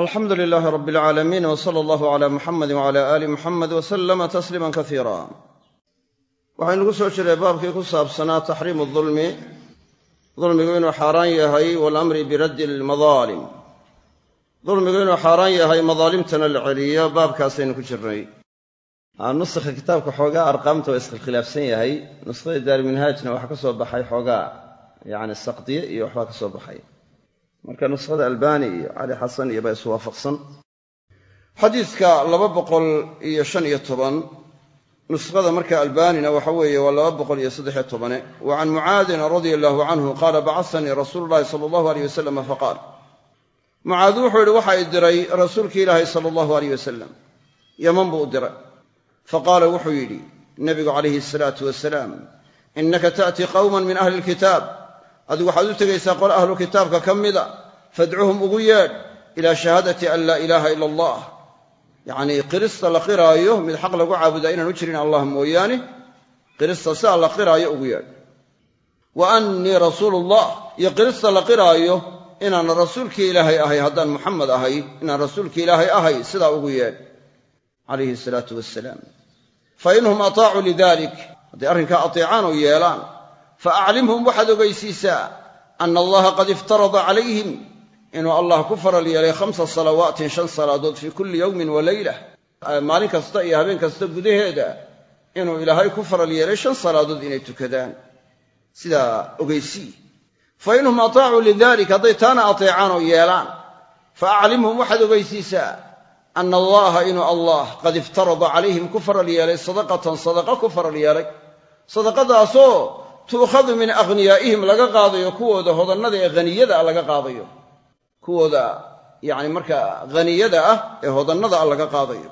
alxamdu lilaahi rab alcaalamiin w sala allahu cala muxamedi wcala aali muxamed wa sallama tasliima kasiira waxaynu ku soo jiray baabkii ku saabsanaa taxriimu dulmi dulmigu inuu xaaraan yahay waalamri biraddi almadaalim dulmigu inuu xaaraan yahay madaalimtana la celiyo baabkaasaynu ku jirnay. Nuskha kitaabka xoogaa arqaamta waa iskhilaafsan yahay. Nuskhada daarminhaajna waxaa ka soo baxay xoogaa yacni marka nuskhada albani iyo cali xasan iyo baa iswaafaqsan xadiidka laba boqol iyo shan iyo toban nuskhada marka albanina waxa weeye waa laba boqol iyo saddexiyo tobane. Wa can mucaadin radia allahu canhu qaala bacasanii rasuulu llahi sala allahu aleyh wasalam faqaal mucaad wuxuu yidhi waxa i diray rasuulkii ilaahi sala allahu aleyh wasalam yaman buu u diray. Faqaala wuxuu yidhi nabigu calayhi asalaatu wasalaam innaka ta'tii qawman min ahli lkitaab adigu waxaad u tegaysaa qole ahlu kitaabka ka mida fadcuhum ugu yeedh ilaa shahaadati an laa ilaaha ila allah. Yacnii qirista la qiraayo mid xaq lagu caabudaa inaan u jirin allah mooyaane qirista sidaa la qiraayo ugu yeedh. Wa annii rasuulullah iyo qirista la qiraayo inaan rasuulkii ilaahay ahay haddaan muxamed ahay inaan rasuulkii ilaahay ahay sidaa ugu yeedh. Calayhi salaatu wasalaam fa inhum ataacuu lidalik hadday arrinkaa ateecaan oo yeelaan fa aclimhum waxaad ogaysiisaa ana allaha qad iftarada calayhim inuu allah ku faral yeelay khamsa salawaatin shan salaadood fii kulli yowmin wa leylah maalin kasta iyo habeen kasta gudaheeda inuu ilaahay ku faral yeelay shan salaadood inay tukadaan sidaa ogeysii fa inhum ataacuu lidalik hadday taana ateecaan oo yeelaan fa aclimhum waxaad ogeysiisaa ana allaha inuu allah qad iftarada calayhim ku faral yeelay sadaqatan sadaqa tuukhadu min akhniyaa'ihim laga qaadayo kuwooda hodannada ee haniyada ah laga qaadayo. Kuwooda yacni markaa haniyada ah ee hodannada ah laga qaadayo.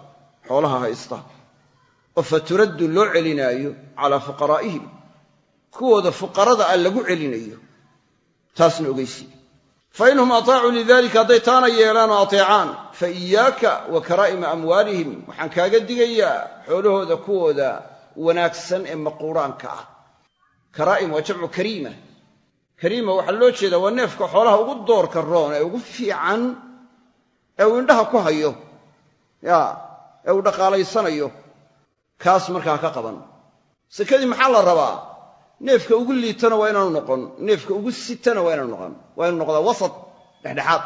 Xoolaha haysta. Oo fa turaddu loo celinaayo calaa fuqaraa'ihim. Kuwooda fuqarada ah lagu celinayo. Taasna ogeysi. Fa inhum ataacuu lidalika hadday taana yeelaan oo ateecaan. Fa iyaaka wa karaa'ima amwaalihim. Waxaan kaaga digayaa xoolahooda kuwooda wanaagsan ee maquuraanka ah karaa'im waa jamcu kariima. Kariima waxaa loo jeedaa waa neefka xoolaha ugu doorka roon ee ugu fiican ee uu indhaha ku hayo ya ee uu dhaqaalaysanayo. Kaas markaa ka qaban. Sekadii maxaa la rabaa? Neefka ugu liitana waa inaanu noqon. Neefka ugu sitana waa inaanu noqon. Waa inu noqdaa wasat dhexdhexaad.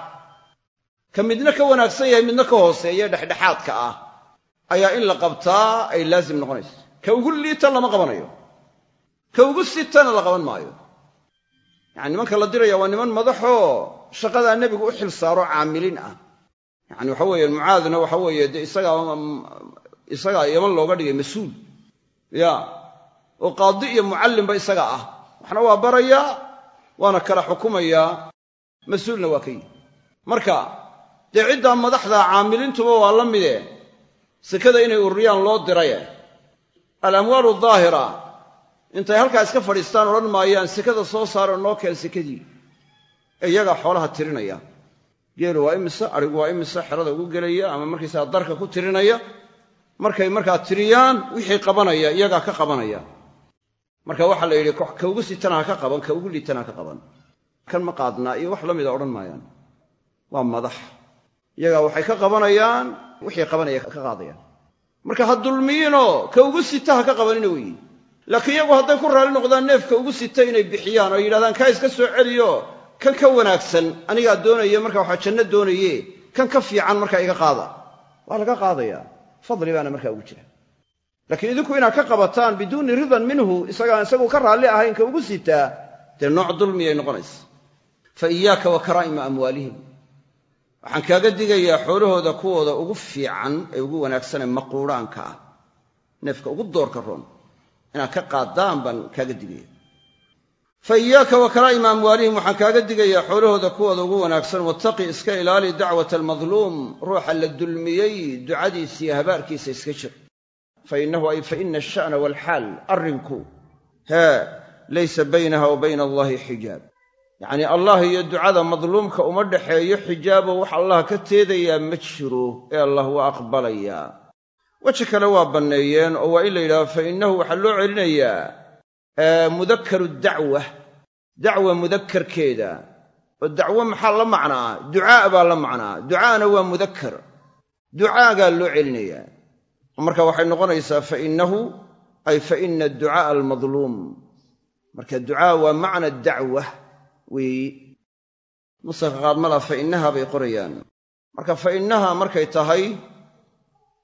Ka midna ka wanaagsan yahay midna ka hooseeya dhexdhexaadka ah. Ayaa in la qabtaa ay laazim noqonayso ka ugu liita lama qabanayo ka ugu sitana la qaban maayo. Yacani nimanka la diraya waa niman madaxoo shaqadaa nebigu u xil saaro caamiliin ah. Yacani waxa weeye mucaadna waxa weeye dee isagaa isagaa yaman looga dhigay mas'uul. Ya oo qaadi iyo mucallimba isaga ah. Waxna waa barayaa waana kala xukumayaa mas'uulna waa ka yihi marka dee ciddaa madaxda caamiliintuba waa la mide sekada inay ururiyaan loo diraye. Alamwaalu daahira intay halkaa iska fadhiistaan odhan maayaan sekada soo saaro noo keen sekadii ee iyagaa xoolaha tirinaya. Geelu waa imise arigu waa imise xerada ugu gelaya ama markaysaga darka ku tirinaya. Markay markaa tiriyaan wixii qabanaya iyagaa ka qabanaya. Marka waxaa la yidhi ka ugu sitana ha ka qaban ka ugu liitana ka qaban. Kan ma qaadnaa iyo wax la mida odhan maayaan. Waa madax. Iyagaa waxay ka qabanayaan wixii qabanaya ka qaadayaan. Marka ha dulmiyiinoo ka ugu sita ha ka qabanina weyi laakiin iyagu hadday ku raalli noqdaan neefka ugu sita inay bixiyaan oo yidhahdaan kaa iska soo celiyo kan ka wanaagsan anigaa doonaya marka waxaa janno doonaye kan ka fiican markaa iga qaada. Waa laga qaadayaa. Fadli baana markaa ugu jira. Laakiin idinku inaad ka qabataan biduuni ridan minhu isagaan isagu ka raalli ahayn ka ugu sitaa dee nooc dulmiyay noqonaysa fa iyaaka wa karaa'ima amwaalihim. Waxaan kaaga digayaa xoolahooda kuwooda ugu fiican ee ugu wanaagsanee maquuraanka ah neefka ugu doorka roon inaad ka qaadaan baan kaaga digaya. Fa iyaaka wa karaa'ima amwaalihim waxaan kaaga digayaa xoolahooda kuwooda ugu wanaagsan. Wattaqi iska ilaali dacwata almadluum ruuxa la dulmiyey ducadiisa iyo habaarkiisa iska jir. Fa innahu ay fa ina asha'na waalxaal arrinku hee laysa baynaha wa bayna allaahi xijaab. Yacnii allah iyo ducada madluumka uma dhaxeeyo xijaabo wax allah ka teedayaa ma jiro ee allah waa aqbalayaa weji kale waa banneeyeen oo waa in la yidhahdo fa innahu waxaa loo celinayaa mudakkaru dacwa dacwa mudakarkeeda oo dacwo maxaa la macnaa? Ducaa baa la macnaa. Ducaana waa mudakar ducaagaa loo celinayaa. Marka waxay noqonaysaa fainahu ay faina adducaaa almadluum. Marka ducaa waa macna dacwa weeyi nusakha qaar malaa fainaha bay qorayaan. Marka fainaha markay tahay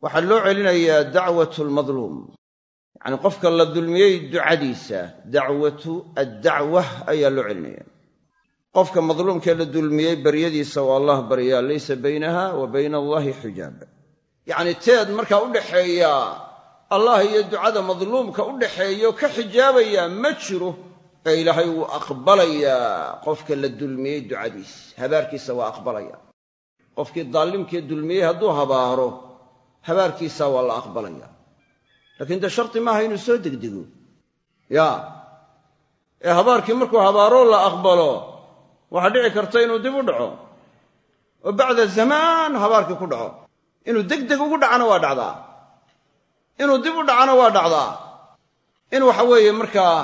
waxaa loo celinayaa dacwatu almadluum yacni qofka la dulmiyey ducadiisa dacwatu addacwa ayaa loo celinaya. Qofka madluumkee la dulmiyey baryadiisa waa allah baryaa laysa baynaha wa bayna allaahi xijaab. Yacni teed markaa u dhaxeeya allah iyo ducada madluumka u dhaxeeyo ka xijaabaya ma jiro ee ilaahay wuu aqbalayaa qofka la dulmiyey ducadiisa habaarkiisa waa aqbalaya. Qofkii daalimkee dulmiyey hadduu habaaro habaarkiisa waa la aqbalaya. Lakiin dee sharti maaha inuu soo degdego. Ya ee habaarkii markuu habaaroo la aqbalo waxaa dhici karta inuu dib u dhaco. Oo bacda zamaan habaarkii ku dhaco. Inuu deg deg ugu dhacana waa dhacdaa. Inuu dib u dhacana waa dhacdaa. In waxa weeye markaa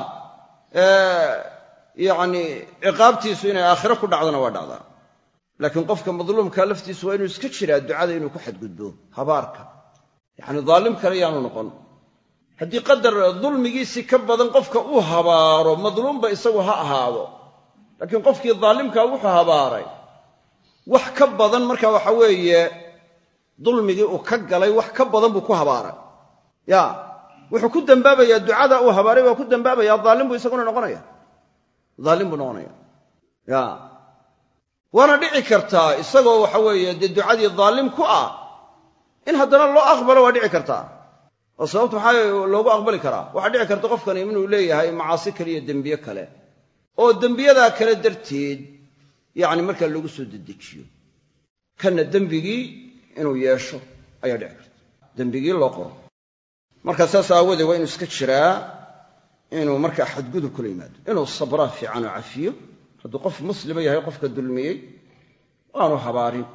yacni ciqaabtiisu inay aakhiro ku dhacdana waa dhacdaa laakiin qofka madluumka laftiisu waa inuu iska jiraa ducada inuu ku xadgudbo habaarka. Yacni daalim kale yaanu noqon. Haddii qadar dulmigiisii ka badan qofka uu habaaro madluumba isagu ha ahaado. Laakiin qofkii daalimkaa wuxuu habaaray. Wax ka badan marka waxa weeye dulmigii uu ka galay wax ka badan buu ku habaaray. Ya wuxuu ku dembaabayaa ducada uu habaaray waa ku dembaabaya daalim buu isaguna noqonaya waana dhici kartaa isagoo waxa weeye dee ducadii daalim ku ah in haddana loo aqbalo waa dhici kartaa. Oo sababtu maxaa loogu aqbali karaa. Waxaa dhici karta qofkani inuu leeyahay macaasi kale iyo dembiye kale. Oo dembiyadaa kale darteed yacni markaa loogu soo dedejiyo kanna dembigii inuu yeesho ayaa dhici karta. Dembigii loo qoro. Marka saas aawoodee waa inuu iska jiraa inuu markaa xadgudub kula yimaado inuu sabraa fiican cafiyo hadduu qof muslima yahay qofka dulmiyey aanu habaarin.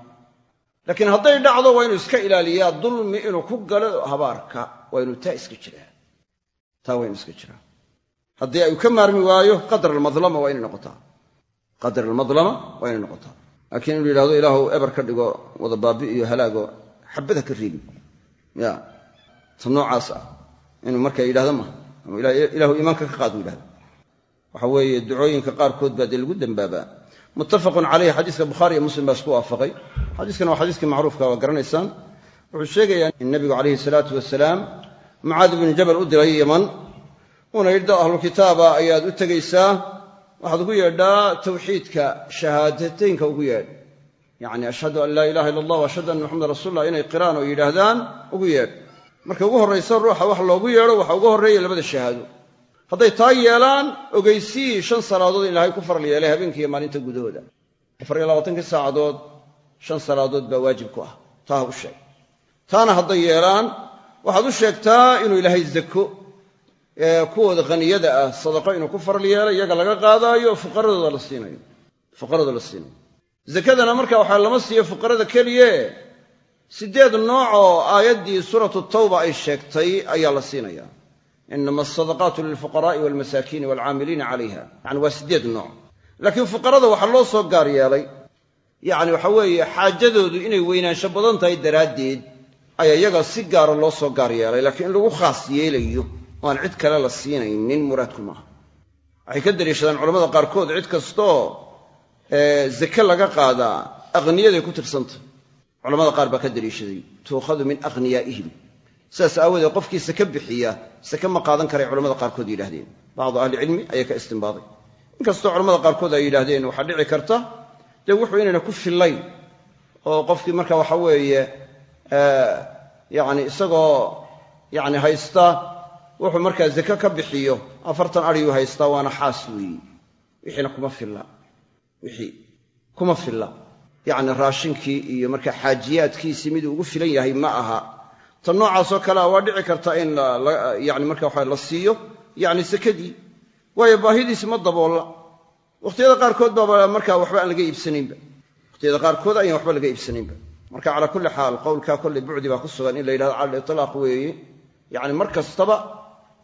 Laakiin hadday dhacdo waa inuu iska ilaaliyaa. Dulmi inuu ku galo habaarka waa inuu taa iska jiraa. Taa waa inuu iska jiraa. Haddii ay ka maarmi waayo qadar almadlama waa inay noqotaa. Qadar almadlama waa inay noqotaa. Laakiin inuu yidhahdo ilaahu eber ka dhigo wada baabi iyo halaago xabada ka reebi. Ya ta noocaas ah. Inuu markaa yidhahdo maha ama ilaahu iimaanka ka qaad yidhahdo waxa weeye ducooyinka qaarkood baa dee lagu dembaabaa muttafaqun caleyhi xadiiska bukhaari iyo muslim baa isku waafaqay. Xadiiskana waa xadiiskii macruufka waa garanaysaan. Wuxuu sheegayaa in nabigu calayhi salaatu wasalaam mucaad ibnu jabal u diray yaman uuna yidhi dad ahlukitaaba ayaad u tegaysaa? Waxaad ugu yeedhaa tawxiidka shahaadateynka ugu yeedh. Yacni ashhadu an laa ilaha illa allah wa ashhadu anna maxamedan rasuulullah inay qiraan oo yidhaahdaan ugu yeedh. Marka ugu horraysa ruuxa wax loogu yeedho waxa ugu horreeya labada shahaado hadday taa yeelaan ogeysii shan salaadood in ilaahay ku faral yeelay habeenkiiyo maalinta gudahooda afar iyo labaatankii saacadood shan salaadood baa waajib ku ah. Taa u sheeg. Taana hadday yeelaan waxaad u sheegtaa inuu ilaahay zako kuwooda haniyada ah sadaqo inuu ku faral yeelay iyaga laga qaadaayo fuqaradooda la siinayo. Fuqarada la siinayo. Zakadana marka waxaa lama siiyo fuqarada keliye. Siddeed nooc oo aayaddii suuratu tawba ay sheegtay ayaa la siinaya inama asadaqaatu lilfuqaraai walmasaakiini waalcaamiliina calayha yani waa siddeed nooc laakiin fuqarada waxaa loo soo gaar yeelay. yacni waxa weeye xaajadoodu inay weynaansho badan tahay daraaddeed ayaa iyaga si gaara loo soo gaar yeelay. Laakiin in lagu khaas yeelayo oo aan cid kale la siinaynin muraadku maaha. Waxay ka daliishadaan culamada qaarkood cid kastoo zake laga qaadaa aqniyaday ku tirsantah culamada qaar baa ka daliishaday min akhniyaa'ihim sidaas aawoodee qofkii sake bixiya sake ma qaadan karay culamada qaarkood yidhahdeen bacdu ahlicilmi ayaa ka istimbaaday inkastoo culamada qaarkood ay yidhaahdeen waxaa dhici karta dee wuxuu inayna ku fillayn oo qofkii marka waxa weeye yacni isagoo yacni haysta wuxuu markaa zake ka bixiyo afartan adhiyuu haystaa waana xaas weeye wixiina kuma filla. Wixii kuma filla. Yacni raashinkii iyo markaa xaajiyaadkiisii miduu ugu filan yahay ma aha ta noocaasoo kalea waa dhici karta in yani marka waxa la siiyo yacni sakadii waayo baahidiisi ma daboolla. Wakhtiyada qaarkood baaba markaa waxba aan laga iibsanaynba. Wakhtiyada qaarkood ayaan waxba laga iibsanaynba. Marka calaa kulli xaal qowlkaa kolley bucdi baa ku sugan in la yidhahdo cala litlaaq weeye yacni mar kastaba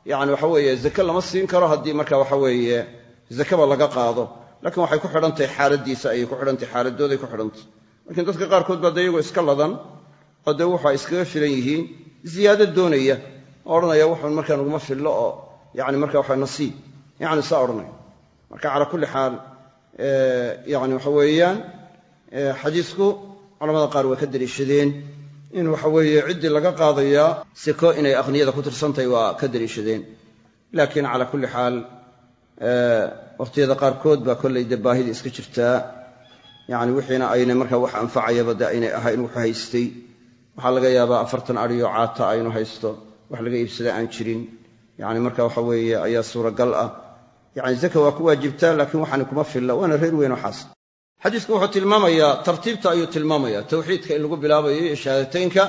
yani waxa weeye zake lama siin karo haddii marka waxa weeye zakeba laga qaado. Laakiin waxay ku xidhantahay xaaladiisa ayay ku xidhantahay xaaladooday ku xidhantahy lakiin dadka qaarkood baa dee iyagoo iska ladan oo dee wuxu ay iskaga filan yihiin ziyaado doonaya oo odhanaya wuxun markaa naguma fillo oo yani marka waxa nasiib yani saa odhanaya marka calaa kulli xaal yani waxa weeyaan xadiisku culamada qaar way ka daliishadeen in waxa weeye ciddii laga qaadayaa siko inay aqniyada ku tirsantahay waa ka daliishadeen laakiin calaa kulli xaal wakhtiyada qaarkood baa kollay dee iska jirtaa. Yani wixiina aynay markaa wax anfacayaba dee aynay ahayn wuxu haystay waxaa laga yaabaa afartan adhiyo caata aynu haysto. Wax laga iibsada aan jirin. Yani marka waxa weeye ayaa suuragal ah. Yani zaka waa ku waajibtaa laakiin waxaani kuma filla. Waana reer weyn oo xaas. Xadiisku wuxuu tilmaamayaa tartiibta ayuu tilmaamaya tawxiidka in lagu bilaabayo iyo shahaadateynka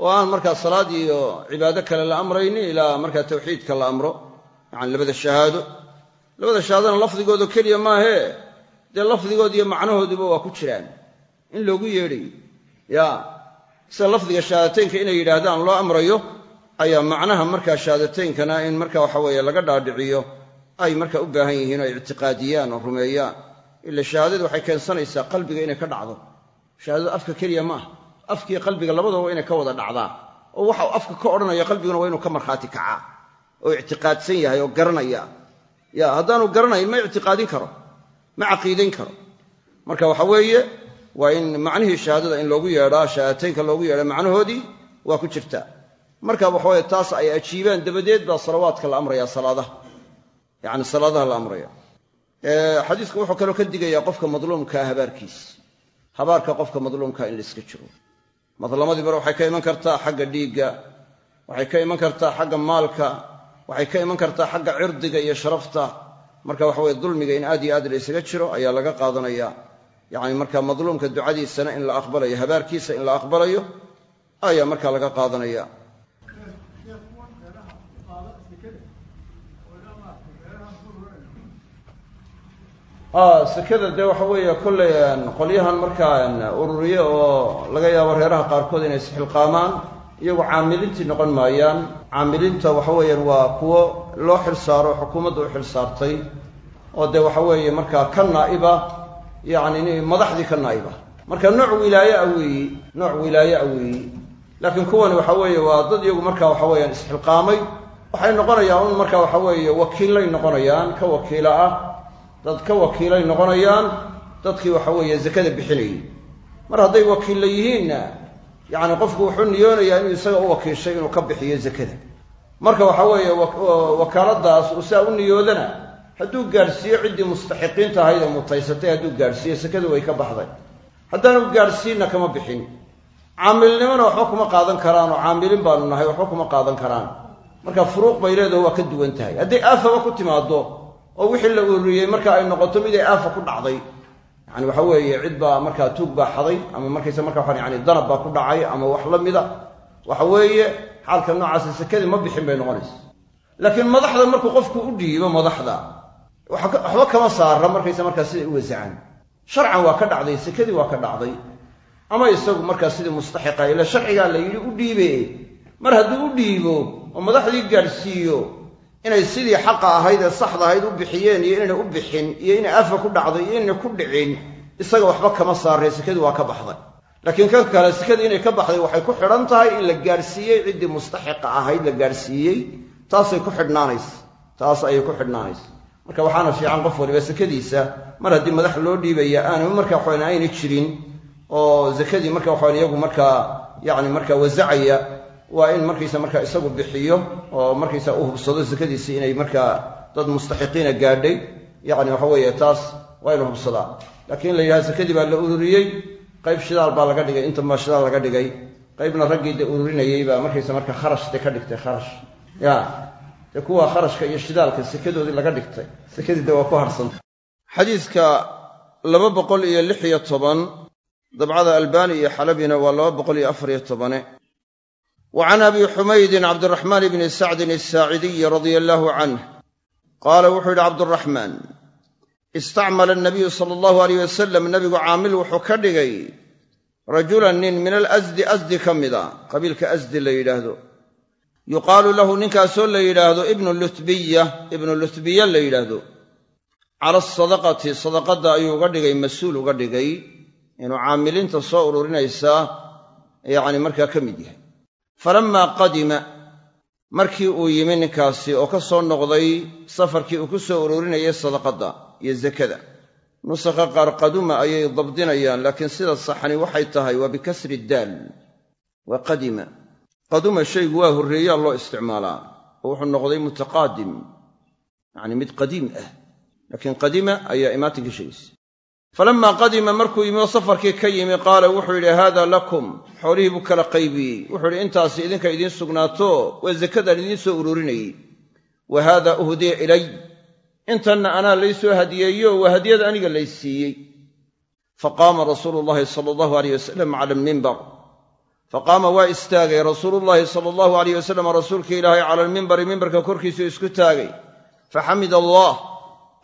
oo aan markaa salaad iyo cibaado kale la amraynin ilaa markaa tawxiidka la amro. Yani labada shahaado. Labada shahaadana lafdigoodo keliya maahee dee lafdigood iyo macnahooduba waa ku jiraan. In loogu yeedhayo ya sida lafdiga shahaadateynka inay yidhaahdaan loo amrayo ayaa macnaha markaa shahaadateynkana in marka waxa weeye laga dhaadhiciyo ay marka u baahan yihiin oo ictiqaadiyaan oo rumeeyaan. Ila shahaadadu waxay keensanaysaa qalbiga inay ka dhacdo. Shahaadadu afka keliya maaha afkiiyo qalbiga labadaba inay ka wada dhacdaan oo waxa uu afka ka odhanaya qalbiguna waa inuu ka markhaati kacaa oo ictiqaadsan yahay oo garanaya. Ya haddaanu garanayn ma ictiqaadin karo ma caqiidayn karo. Marka waxa weeye waa in macnihii shahaadada in loogu yeedhaa shahaadateynka loogu yeedha macnahoodii waa ku jirtaa marka waxaweye taas ay ajiibaan dabadeed baa salawaadka la amraya salaadaha. Yani salaadaha la amraya xadiisku wuxuu kaloo ka digayaa qofka madluumkaa habaarkiis. Habaarka qofka madluumkaa in laiska jiro. Madlamadii bare waxay ka iman kartaa xagga dhiigga waxay ka iman kartaa xagga maalka waxay ka iman kartaa xagga cirdiga iyo sharafta. Marka waxa weye dulmiga in aad iyo aad la jiro ayaa laga qaadanaya yani marka madluumka ducadiisana in la aqbalayo habaarkiisa in la aqbalayo ayaa marka laga qaadanaya. Sekada dee waxa weeye kollay qolyahan markaa ururiye oo laga yaabo reeraha qaarkood inay isxilqaamaan iyagu caamilintii noqon maayaan. Caamilinta waxa weeyaan waa kuwo loo xil saaro xukuumadda u xil oo dee waxa weeye markaa ka naa'iba yacni madaxdii ka naa'iba marka nooc wilaaye a weeyi nooc wilaaye a weeyi. Laakiin kuwani waxa weeye waa dad iyagu marka waxa weeyaan isxilqaamay. Waxay noqonayaan un marka waxa weeye wakiillay noqonayaan ka wakiila ah. Dad ka wakiilay noqonayaan dadkii waxa weeye zakada bixinayay. Mar hadday wakiilla yihiinna yacni qofku wuxuu niyoonayaa inuu isaga u wakiishay inuu ka bixiyo zakada. Marka waxa weeye wakaaladaas uu saa u niyoodana hadduu gaadhsiiyo ciddii mustaxiqiinta ahayd ee mutaysatay hadduu gaadhsiiyo sakadu way ka baxday. Haddaanu gaadhsiinna kama bixin. Caamilnimona waxba kuma qaadan karaan oo caamilin baanu nahay waxba kuma qaadan karaan. Marka furuuq bay leedaho waa ka duwan tahay. Hadday aafaba ku timaado oo wixii la ururiyey marka ay noqoto mid ay aafa ku dhacday yani waxa weeye cid baa markaa tuug baa xaday ama markaysa marka waxaan yani danab baa ku dhacay ama wax la mida. Waxa weeye xaalka noocaasi sakadii ma bixin bay noqonaysa. Laakiin madaxda markuu qofku u dhiibo madaxda waxba kama saara markaysa markaa siday u wasacaan sharcan waa ka dhacday sakadii waa ka dhacday. Ama isagu markaa sidii mustaxiqa ila sharcigaa la yidhi u dhiibe. Mar hadduu u dhiibo oo madaxdii gaadhsiiyo inay sidii xaqa ahayd ee saxda ahayd u bixiyeen iyo inayna u bixin iyo inay afa ku dhacday iyo inayna ku dhicin isaga waxba kama saarray sekadii waa ka baxday. Laakiin kan kale sekadii inay ka baxday waxay ku xidhan tahay in la gaadhsiiyey ciddii mustaxiqa ahayd la gaadhsiiyey taasay ku xidhnaanaysa taas ayay ku xidhnaanaysa marka waxaana fiican qof waliba sekadiisa mar haddii madax loo dhiibaya aanu marka waxawan ayna jirin oo zakadii marka waxawan iyagu markaa yacni markaa wasacaya waa in markaysa markaa isagu bixiyo oo markaysa u hubsado sakadiisii inay markaa dad mustaxiqiina gaadhay. Yacni waxa weeye taas waa inu hubsadaa. Laakiin in la yidhaha sakadii baa la ururiyey qayb shidaal baa laga dhigay intan baa shidaal laga dhigay. Qaybna raggii de ururinayey baa markaysa marka kharash de ka dhigtay kharash. Ya kuwa kharashka iyo shidaalka sekadoodii laga dhigtay. Sekadii de waa ku harsanta xadiidka laba boqol iyo lix iyo toban dabcada albani iyo xalabina waa laba boqol iyo afar iyo tobane. Wa can abi xumaydin cabdiraxmaan bni sacdin asaacidiyi radia allaahu canh qaala wuxuu yidhi cabduraxmaan istacmala anabiyu sala allahu aleyh wasalam nebigu caamil wuxuu ka dhigay rajulan nin min alasdi asdi ka mida qabiilka asdi la yidhaahdo yuqaalu lahu ninkaasoo la yidhaahdo ibnu lutbiya ibnu lutbiya la yidhaahdo cala asadaqati sadaqadda ayuu uga dhigay mas'uul uga dhigay inuu caamiliinta soo ururinaysaa yacni markaa ka mid yahay. Falammaa qadima markii uu yimi ninkaasi oo ka soo noqday safarkii uu ku soo ururinayay sadaqadda iyo zakada. Nusakha qaar qaduma ayay dabdinayaan laakiin sida saxani waxay tahay waa bikasri daal. Waa qadima qaduma shaygu waa horreeyaa loo isticmaalaa. Oo wuxuu noqday mutaqaadim yacni mid qadiim ah. Laakiin qadima ayaa imaatinka sheegaysa falammaa qadima markuu yimi oo safarkii ka yimi qaala wuxuu yidhi haada lakum. Xoolihii buu kala qaybiyey. Wuxuu yidhi intaasi idinka idiin sugnaato waa zakadaan idiin soo ururinayey. Wa haada uhdiya ilay. Intanna anaa laysoo hadiyeeyo waa hadiyada aniga lay siiyey faqaama rasuulu llahi sala allahu alayh wasalam cala almimbar faqaama waa istaagay rasuulullaahi sala allahu alayh wasalam rasuulka ilaahay cala almimbari mimbarka korkiisuu isku taagay. Faxamid allah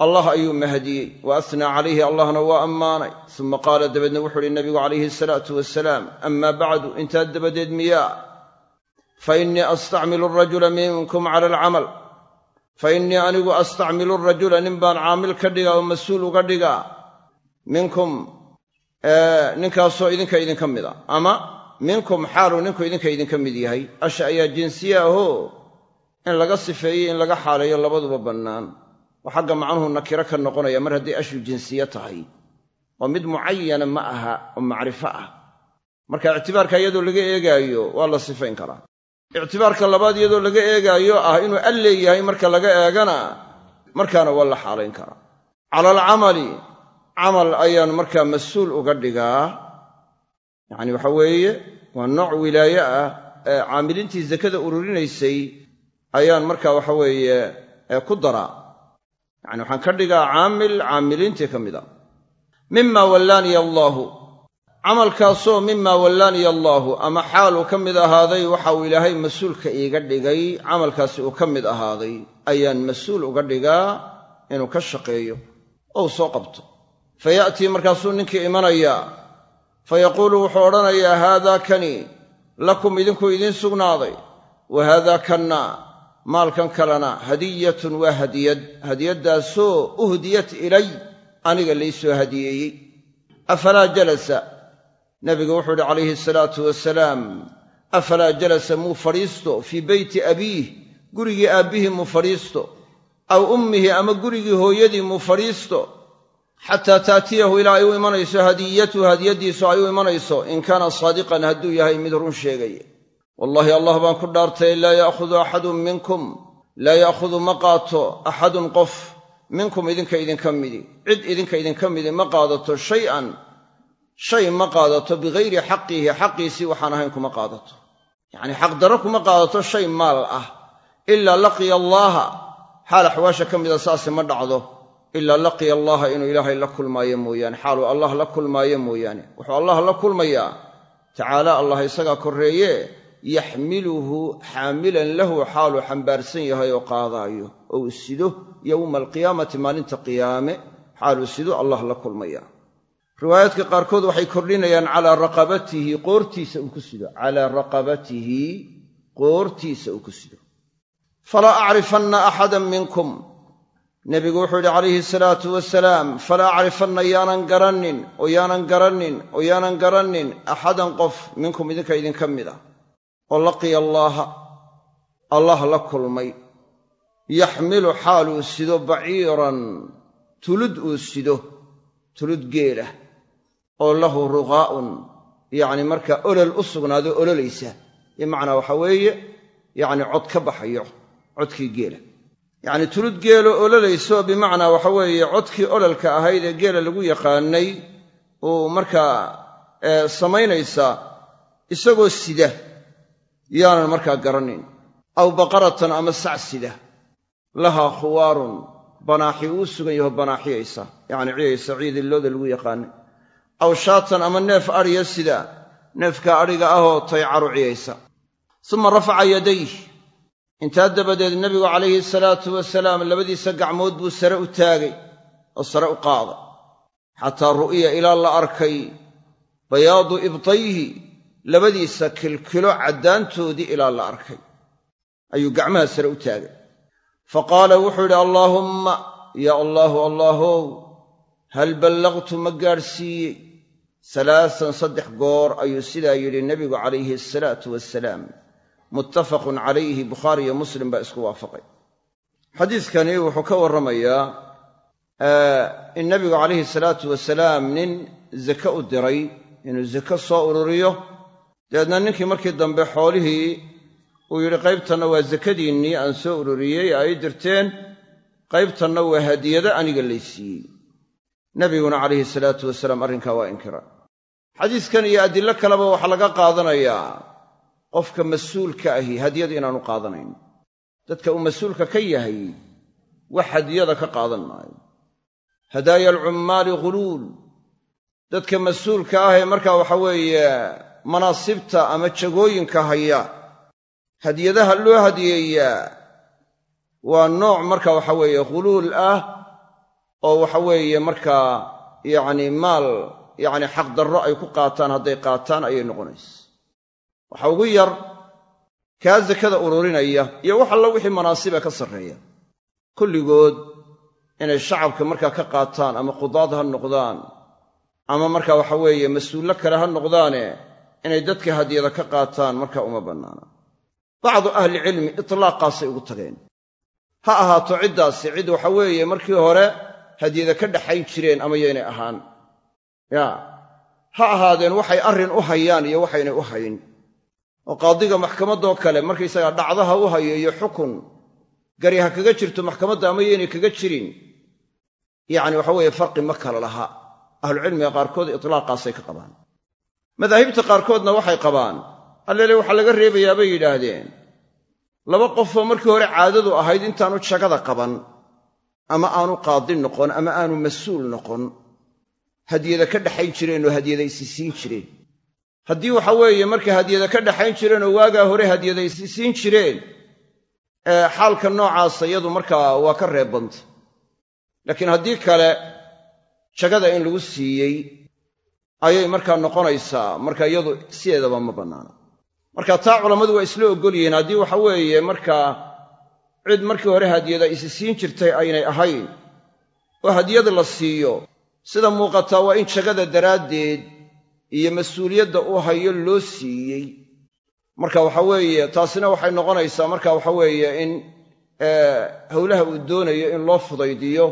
allah ayuu mahadiyey wa asnaa calayhi allahna waa ammaanay. Suma qaala dabeedna wuxuu uhi nabigu calayhi asalaatu wasalaam amaa bacdu intaa dabadeed miyaa? Fa innii astacmilu arajula minkum cala alcamal. Fa innii anigu astacmilu arajula nin baan caamil ka dhigaa oo mas'uul uga dhigaa. Minkum ninkaasoo idinka idinka mid a ama minkum xaaluu ninku idinka idinka mid yahay. Asha ayaa jinsiye ahoo in laga sifeeyo in laga xaaleeyo labaduba bannaan. Oo xagga macnuhu nakiro ka noqonaya mar haddii ashu jinsiye tahay. Oo mid mucayana ma aha oo macrifo ah. Marka ictibaarka iyadoo laga eegaayo waa la sifayn karaa. Ictibaarka labaad iyadoo laga eegaayo ah inuu al leeyahay marka laga eegana markaana waa la xaalayn karaa. Cala alcamali camal ayaan markaa mas'uul uga dhigaa yacni waxa weeye waa nooc wilaaye ah ee caamiliintii zakada ururinaysay ayaan markaa waxa weeye ku daraa. Yacni waxaan ka dhigaa caamil caamiliintii ka mid a. Mima wallaaniya allaahu. Camalkaasoo mima wallaaniya allaahu. Ama xaaluu ka mid ahaaday waxa uu ilaahay mas'uulka iiga dhigay camalkaasi uu ka mid ahaaday ayaan mas'uul uga dhigaa inuu ka shaqeeyo. Ou soo qabto. Fa ya'tii markaasuu ninkii imanayaa fa yaquulu wuxuu odhanayaa haadaa kani lakum idinku idiin sugnaaday wa haadaa kanna maalkan kalena hadiyatun waa hadiyad hadiyaddaasoo uhdiyat ilay aniga laysoo hadiyeeyey afalaa jalasa nabigu wuxuu idhi calayhi asalaatu wasalaam afalaa jalasa muu fadhiisto fii beyti abiih gurigii aabbihii muu fadhiisto aw ummihi ama gurigii hooyadii muu fadhiisto xataa taatiyahu ilaa ay u imanayso hadiyatuhu hadiyaddiisu ay u imanayso. In kaana saadiqan hadduu yahay mid run sheegaya wallaahi allah baan ku dhaartay laa ya'khudu axadun minkum. Laa ya'khudu ma qaato axadun qof minkum idinka idinka midi. Cid idinka idinka midi ma qaadato shay-an. Shay ma qaadato bigayri xaqihi xaqiisii waxaan ahayn kuma qaadato. Yacnii xaqdarro kuma qaadato shay maal ah. Ilaa laqiya allaaha xaal axwaasha ka mida saasi ma dhacdo ilaa laqiya allaha inuu ilaahay la kulmaayo mooyaane. Xaaluu allah la kulmaayo mooyaane. Wuxuu allah la kulmayaa tacaala allah isagaa korreeye yaxmiluhu xaamilan lahu xaaluu xambaarsan yahay oo qaadaayo. Oo uu sido yowma alqiyaamati maalinta qiyaame xaaluu sido allah la kulmaya. Riwaayaadka qaarkood waxay kordhinayaan calaa raqabatihi qoortiisa uu ku sido. Calaa raqabatihi qoortiisa uu ku sido. Falaa acrifanna axadan minkum nebigu wuxuu yidhi calayhi salaatu wasalaam falaa acrifanna yaanan garannin oo yaanan garannin oo yaanan garannin axadan qof minkum idinka idinka mid ah oo laqiya allaaha allah la kulmay. Yaxmilu xaaluu sido baciiran tulud uu sido tulud geelah oo lahu ruqaa'un. Yacni markaa olol u sugnaado ololaysa bimacnaa waxa weeye yacni cod ka baxayo codkii geela yacni tulud geelo ololayso bimacnaa waxa weeye codkii ololka ahayd ee geela lagu yaqaanay uu markaa samaynaysaa isagoo sida yaanan markaa garannin aw baqaratan ama sac sida. Lahaa khuwaarun banaaxi uu sugan yaho banaaxiyaysa yacni ciyaysa ciidilooda lagu yaqaanay. Aw shaatan ama neef adhiya sida. Neefka adhiga ahoo taycaru ciyaysa suma rafaca yadayh intaa dabadeed nebigu calayhi salaatu wasalaam labadiisa gacmood buu sare u taagay oo sare u qaaday. Xataa ru'ya ilaa la arkay bayaadu ibtayhi labadiisa kilkilo caddaantoodii ilaa la arkay. Ayuu gacmaha sare u taagay. Fa qaala wuxuu yidhi allaahumma yaa allaahu allaahow hal ballaqtu ma gaadhsiiyey? Salaasan saddex goor ayuu sidaa yidhi nebigu calayhi asalaatu wasalaam muttafaqun calayhi bukhaari iyo muslim baa isku waafaqay. Xadiidkani wuxuu ka warramayaa in nebigu calayhi salaatu wasalaam nin zake u diray inuu zake soo ururiyo. Dabeedna ninkii markii dambe xoolihii uu yidhi qaybtanna waa zakadiinnii aan soo ururiyey ay dirteen. Qaybtanna waa hadiyado aniga laysiiyey nebiguna calayhi salaatu wasalaam arrinkaa waa inkira xadiiskan iyo adillo kaleba waxaa laga qaadanayaa qofka mas'uulka ahi hadiyada inaanu qaadanayn dadka uu mas'uulka ka yahay wax hadiyada ka qaadan maayo. Hadaaya alcummaali ghuluul. Dadka mas'uulka ah ee markaa waxa weeye manaasibta ama jagooyinka haya hadiyadaha loo hadiyeeyaa waa nooc marka waxa weeye khuluul ah oo waxa weeye markaa yacni maal yacni xaqdarro ay ku qaataan hadday qaataan ayay noqonaysa waxa ugu yar kaa sakada ururinaya iyo wax alla wixii manaasiba ka sarreeya. Kulligood inay shacabka markaa ka qaataan ama qudaad ha noqdaan ama marka waxa weeye mas'uullo kale ha noqdaane inay dadka hadiyada ka qaataan marka uma bannaana. Bacdu ahlicilmi itlaaqaasay ugu tageen. Ha ahaato ciddaasi cid waxa weeye markii hore hadiyada ka dhaxayn jireen ama yaynay ahaan. Yaa ha ahaadeen waxay arrin u hayaan iyo waxaynay u hayn oo qaadiga maxkamaddoo kale markaysagaa dhacdaha u hayo iyo xukun. Gari ha kaga jirto maxkamadda ama yaynay kaga jirin. Yacni waxa weeye farqi ma kala laha. Ahlucilmiga qaarkood itlaaqaasay ka qabaan. Madaahibta qaarkoodna waxay qabaan. Allele waxaa laga reebayaa bay yidhaahdeen. Laba qofoo markii hore caadadu ahayd intaanu jagada qaban ama aanu qaadi noqon ama aanu mas'uul noqon hadiyada ka dhaxayn jireen oo hadiyadaysi siin jireen haddii waxa weeye markay hadiyada ka dhaxayn jireen oo waagaa hore hadiyadaysi siin jireen xaalka noocaasa iyadu markaa waa ka reebanta laakiin haddii kale jagada in lagu siiyey ayay markaa noqonaysaa marka iyadu sideedaba ma bannaana. Marka taa culammadu waa isla oggol yihiin haddii waxa weeye markaa cid markii hore hadiyada isi siin jirtay aynay ahayn oo hadiyad la siiyo sida muuqataa waa in jagada daraaddeed iyo mas'uuliyadda uu hayo loo siiyey. Marka waxa weeye taasina waxay noqonaysaa marka waxa weeye in howlaha uu doonayo in loo fudaydiyo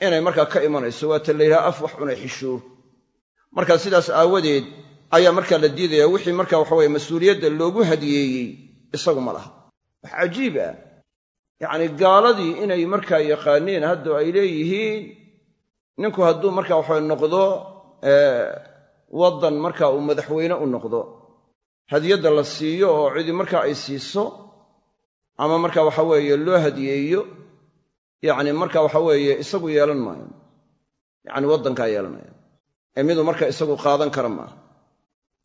inay markaa ka imanayso. Waata la yidhaha af wax cunay xishuur marka sidaas aawadeed ayaa markaa la diidaya wixii marka waxaweye mas'uuliyadda loogu hadiyeeyey isagu ma laha. Wax cajiib ah. Yacni gaaladii inay markaa yaqaaniin hadda ay leeyihiin ninku hadduu marka waxawe noqdo waddan marka uu madaxweyne u noqdo. Hadiyadda la siiyo oo cidi markaa ay siiso ama marka waxa weeye loo hadiyeeyo yacni marka waxa weeye isagu yeelan maayo. Yacni waddankaa yeelanaya ee miduu marka isagu qaadan kara maaha.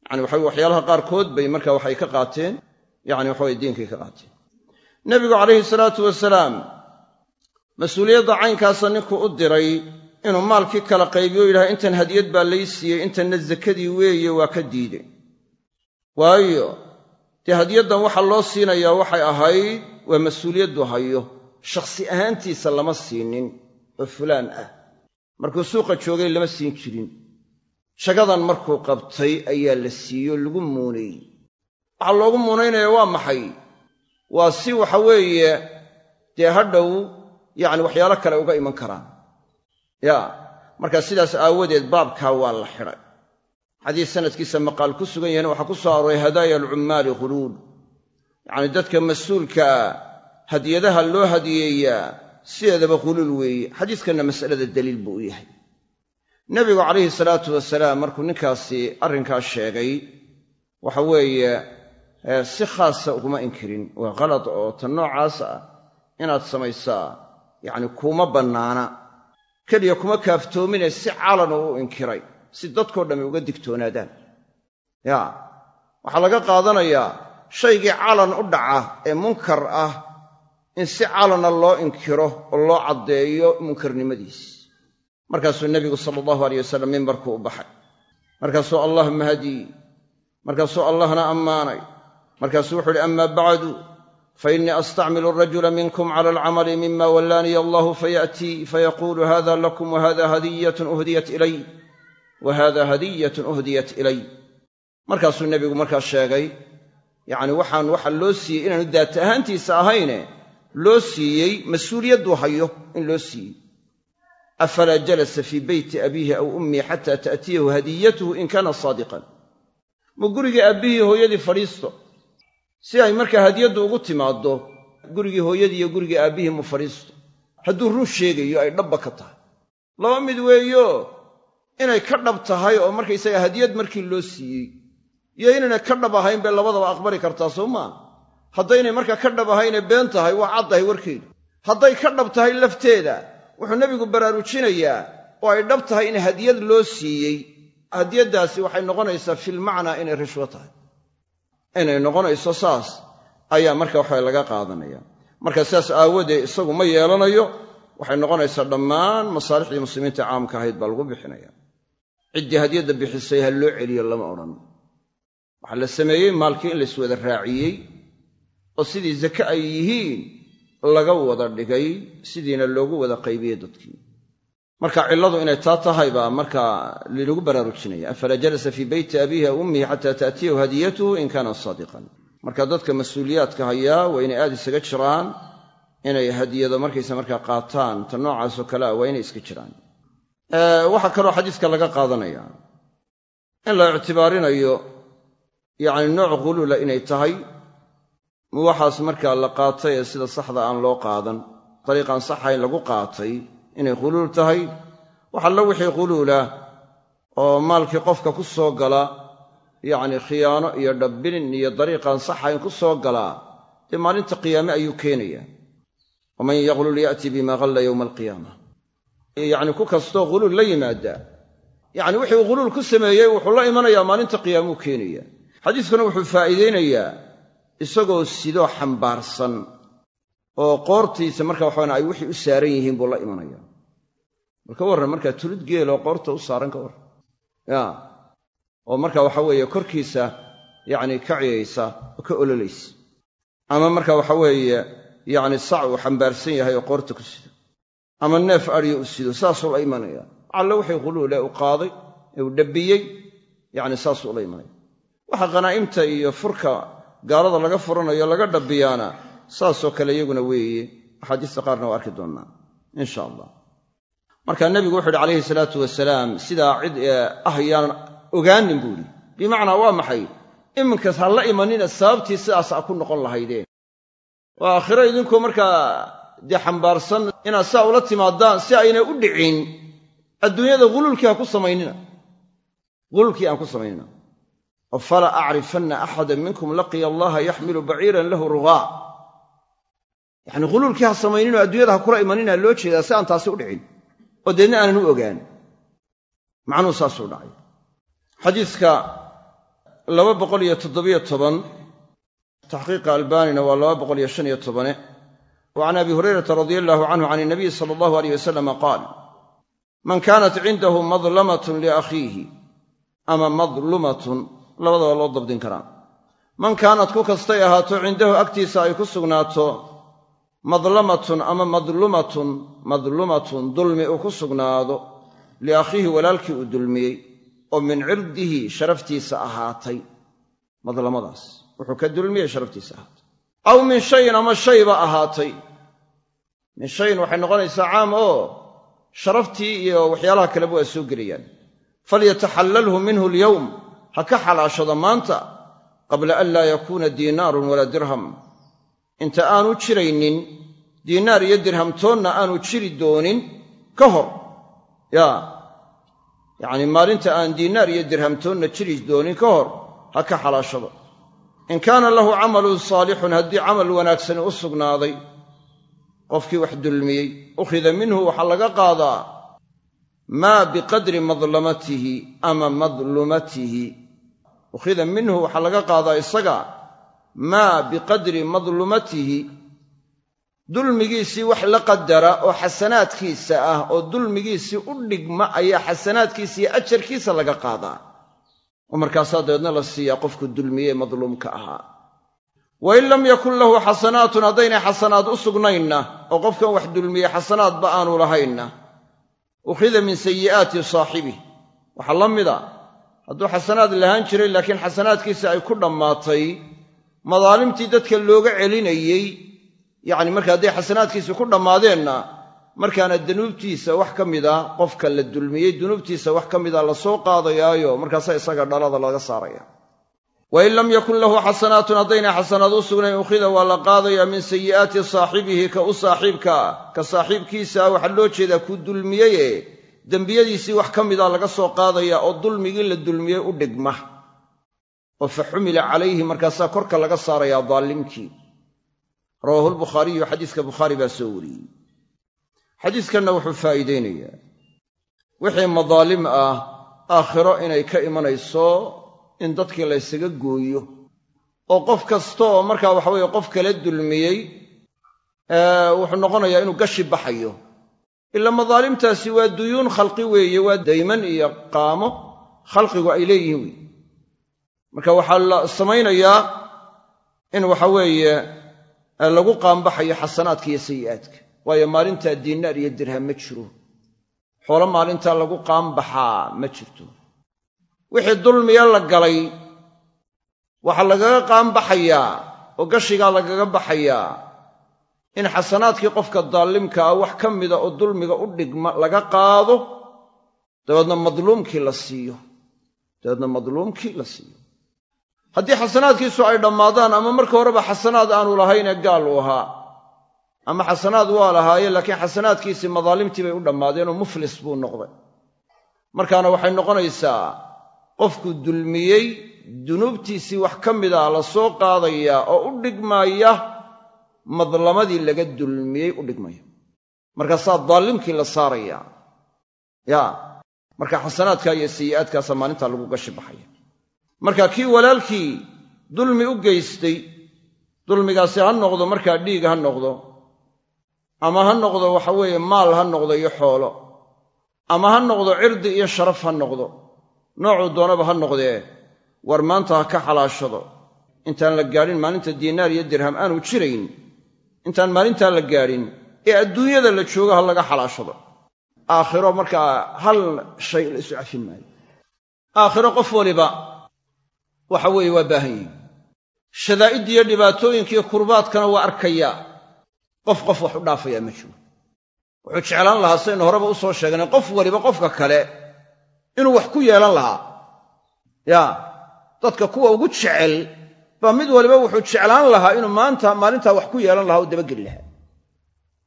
Yani waxa waxyaalaha qaarkood bay marka waxay ka qaateen yani waxaweye diinkay ka qaateen. Nebigu calayhi salaatu wasalaam mas'uuliyadda caynkaasa ninkuu u diray inuu maalkii kala qaybiyo o yidhaha intan hadiyad baa lay siiyey intanna zakadii weeye waa ka diiday waayo dee hadiyaddan waxa loo siinayaa waxay ahayd waa mas'uuliyaddu hayo. Shakhsi ahaantiisa lama siinin oo fulaan ah. Markuu suuqa joogay lama siin jirin. Jagadan markuu qabtay ayaa la siiyo lagu muuneeyey waxaa loogu muunaynaya waa maxay? Waa si waxa weeye dee hadhow yacni waxyaalo kale uga iman karaan ya marka sidaas aawadeed baabkaa waa la xidhay xadiis sanadkiisa maqaal ku sugan yahayna waxaa ku soo arooray hadaaya alcummaali khuluul. Yacni dadka mas'uulkaa hadiyadaha loo hadiyeeyaa sideedaba khuluul weeye. Xadiiskanna mas'alada daliil buu u yahay. Nebigu calayhi salaatu wasalaam markuu ninkaasi arrinkaa sheegay waxa weeye si khaasa uguma inkirin. Waa khalad oo tan noocaas ah inaad samaysaa yacni kuma bannaana keliya kuma kaaftoomine si calana u inkiray si dadkoo dhammi uga digtoonaadaan. Ya waxaa laga qaadanayaa shaygii calan u dhaca ee munkar ah in si calana loo inkiro oo loo caddeeyo munkarnimadiis. Markaasuu nebigu sala allahu aleyh wasalam mimbarkuu u baxay. Markaasuu allahuma haddii markaasuu allahna ammaanay. Markaasuu wuxu uhi amaa bacdu fainii astacmilu arajula minkum cala alcamali mima wallaaniya allahu fayaأtii fayaquulu hada lakum wahada hadiyatun uhdiyat ilay wa hada hadiyatun uhdiyat ilay markaasuu nebigu markaa sheegay yacni waxaan waxa loo siiyey inaanu daata ahaantiisa ahayne loo siiyey mas'uuliyadduu hayo in loo siiyey afalaa jalasa fii beyti abiihi aw ummii xataa ta'tiyahu hadiyatuhu in kaana saadiqan ma gurigii aabbihii hooyadii fadhiisto si ay markaa hadiyaddu ugu timaaddo gurigii hooyadii iyo gurigii aabbihii mu fadhiisto hadduu run sheegayo ay dhabba ka tahay. Laba mid weeyo inay ka dhab tahay oo markaysaga hadiyad markii loo siiyey iyo inaynay ka dhab ahayn bay labadaba aqbali kartaa soo maa haddaynay markaa ka dhab ahaynee been tahay waa caddahay warkeedu. Hadday ka dhab tahay lafteeda wuxuu nebigu baraarujinayaa oo ay dhab tahay in hadiyad loo siiyey. Hadiyaddaasi waxay noqonaysaa filmacnaa inay rishwo tahay inay noqonayso saas ayaa marka waxa laga qaadanaya. Marka sidaas aawoodee isagu ma yeelanayo waxay noqonaysaa dhammaan masaalixdii muslimiinta caamka ahayd baa lagu bixinaya. Ciddii hadiyadda bixisay ha loo celiyo lama odhan. Waxaa la sameeyey maalkii in layswada raaciyey oo sidii zake ay yihiin laga wada dhigay sidiina loogu wada qaybiyey dadkii marka cilladu inay taa tahay baa markaa linagu baraarujinaya. Afalaa jalasa fii beyti abiihi aw ummihi xataa ta'tiyahu hadiyatuhu in kaana saadiqan marka dadka mas'uuliyaadka hayaa waa inay aad isaga jiraan inay hadiyado markaysa markaa qaataan ta noocaasoo kale waa inay iska jiraan. Waxaa kaloo xadiiska laga qaadanaya. In la ictibaarinayo yacni nooc khuluula inay tahay waxaas markaa la qaatay ee sida saxda aan loo qaadan dariiqaan saxayn lagu qaatay inay khuluul tahay. Waxalla wixii khuluula oo maalkii qofka ku soo gala yacni khiyaano iyo dhabbinin iyo dariiqaan saxayn ku soo galaa dee maalinta qiyaame ayuu keenayaa waman yaqlul ya'ti bima qalla yowma alqiyaama yacni ku kastoo khuluul la yimaada. Yacni wixii uu khuluul ku sameeyey wuxuu la imanayaa maalinta qiyaamuu keenaya. Xadiiskuna wuxuu faa'iidaynayaa isagoo sidoo xambaarsan oo qoortiisa marka waxaana ay wixii u saaran yihiin buu la imanaya bal ka warran markaa tulid geeloo qoorta u saaran ka warran. Ya. Oo marka waxa weeye korkiisa yacni ka ciyaysa oo ka ololaysa. Ama marka waxa weeye yacni sac uu xambaarsan yahay oo qoorta ku sido ama neef adhiyo u sido saasuu la imanaya. Callo wixii khuluule u qaaday ee uu dhabbiyey yacni saasuu la imanaya. Waxa khanaa'imta iyo furka gaalada laga furanayo laga dhabbiyaana saasoo kale iyaguna weeye. Axaadiista qaarna waa arki doonnaa insha allah marka nebigu wuxu uhi calayhi salaatu wasalaam sidaa cid ah yaanan ogaanin buu idhi bimacnaa waa maxay? Iminkas ha la imanina sababtii sidaas a ku noqon lahaydeen. Oo aakhiro idinkoo markaa dee xambaarsan inaad sidaa ula timaadaan si ayna u dhicin. Adduunyada huluulkii ha ku samaynina. Huluulkii aan ku samaynina. Oo acrifanna axada minkum laqiya allaha yaxmilu baciiran lahu rugaa. Yacni huluulkii ha samayninoo adduunyada ha kula imanina loo jeedaa si aan taasi u dhicin oo deedna aanan u ogaan. Macnuhu saasuu dhacay. Xadiidka laba boqol iyo toddobiyo toban taxqiiqa albaanina waa laba boqol iyo shan iyo tobane wa can abi hurayrata radia allahu canhu can inabiyi sala allahu aleyh wasalama qaal man kaanat cindahu madlamatun liakhiihi ama madlumatun labadaba loo dabdin karaa. Man kaanat ku kastay ahaato cindahu agtiisa ay ku sugnaato madlamatun ama madlumatun madlumatun dulmi uu ku sugnaado liakhiihi walaalkii uu dulmiyey oo min cirdihi sharaftiisa ahaatay. Madlamadaas wuxuu ka dulmiyey sharaftiisa ahaatay. Aw min shayin ama shayba ahaatay. Min shayin waxay noqonaysaa caam oo sharaftii iyo waxyaalaha kaleba waa soo gelayaan. Falyataxallalhu minhu alyowm ha ka xalaashado maanta qabla an laa yakuuna diinaarun walaa dirham inta aanu jiraynin diinaar iyo dirhamtoonna aanu jiri doonin ka hor. Yaa yacnii maalinta aan diinaar iyo dirhamtoonna jiri doonin ka hor ha ka xalaashado. In kaana lahu camalun saalixun haddii camal wanaagsani u sugnaaday qofkii wax dulmiyey ukhida minhu waxaa laga qaadaa maa biqadri madlamatihi ama madlumatihi. Ukhida minhu waxaa laga qaadaa isaga maa biqadri madlumatihi. Dulmigiisii wax la qadara oo xasanaadkiisa ah oo dulmigiisii u dhigma ayaa xasanaadkiisa iyo ajarkiisa laga qaadaa. Oo markaasaa dabeedna la siiyaa qofku dulmiyee madluumka ahaa. Wain lam yakun lahu xasanaatun haddaynay xasanaad u sugnaynna oo qofkan wax dulmiyey xasanaadba aanu lahaynna ukhida min sayi'aati saaxibih waxaa la mida hadduu xasanaad lahaan jiray laakiin xasanaadkiisa ay ku dhammaatay madaalimtii dadka looga celinayey yacni marka hadday xasanaadkiisi ku dhammaadeenna markaana dunuubtiisa wax ka mida qofka la dulmiyey dunuubtiisa wax ka mida la soo qaadayaayo markaasaa isaga dhalada laga saaraya. Wain lam yakun lahu xasanaatun haddaynay xasanaad u sugnayn ukhida waa la qaadayaa min sayi'aati saaxibihi ka u saaxiibkaa ka saaxiibkiisa waxaa loo jeedaa kuu dulmiyeye dembiyadiisii wax ka mida laga soo qaadaya oo dulmigii la dulmiyey u dhigma oo fa xumila calayhi markaasaa korka laga saarayaa daalimkii rawaahu lbukhaariyu xadiiska bukhaari baa soo wariyey. Xadiiskanna wuxuu faa'iideynayaa wixii madaalim ah aakhiro inay ka imanayso in dadkii la ysaga gooyo. Oo qof kasta oo markaa waxa weeye qof kala dulmiyey wuxuu noqonayaa inuu gashi baxayo. Ila madaalimtaasi waa duyuun khalqi weeye waa dayman iyo qaamo khalqigu ay leeyihiin wey marka waxaa la samaynayaa in waxa weeye lagu qaambaxayo xasanaadka iyo sayi'aadka. Waayo maalintaa diinaar iyo dirham ma jiro. Xoolo maalintaa lagu qaambaxaa ma jirto. Wixii dulmiya la galay waxaa lagaga qaambaxayaa oo gashigaa lagaga baxayaa in xasanaadkii qofka daalimka ah wax ka mida oo dulmiga u dhigma laga qaado dabeedna madluumkii la siiyo. Dabeedna madluumkii la siiyo haddii xasanaadkiisu ay dhammaadaan ama marka horeba xasanaad aanu lahaynee gaal uu ahaa ama xasanaad waa lahaayeen laakiin xasanaadkiisii madaalimtii bay u dhammaadeenoo muflis buu noqday. Markaana waxay noqonaysaa qofku dulmiyey dunuubtiisii wax ka mida la soo qaadayaa oo u dhigmaaya madlamadii laga dulmiyey u dhigmaya. Markaasaa daalimkii la saaraya yaa marka xasanaadkaa iyo sayi'aadkaasa maalintaa lagu gashi baxaya marka kii walaalkii dulmi u geystay dulmigaasi ha noqdo markaa dhiig ha noqdo ama ha noqdo waxa weeye maal ha noqdo iyo xoolo ama ha noqdo cirdi iyo sharaf ha noqdo noocuu doonaba ha noqdee war maanta ha ka xalaashado. Intaan la gaadhin maalinta diinaar iyo dirham aanu jirayn intaan maalintaa la gaadhin ee adduunyada la joogo ha laga xalaashado. Aakhiro markaa hal shay la isu cafin maayo aakhiro qof waliba waxa weeye waa baahan yihiin shadaa'iddiiyo dhibaatooyinkiiyo kurbaadkana waa arkayaa qof qof wax u dhaafayaa ma jiro. Wuxuu jeclaan lahaa saynu horeba u soo sheegnay qof waliba qofka kale inuu wax ku yeelan lahaa. Yaa dadka kuwa ugu jecel baa mid waliba wuxuu jeclaan lahaa inuu maanta maalintaa wax ku yeelan lahaa oo dabageli lahaa.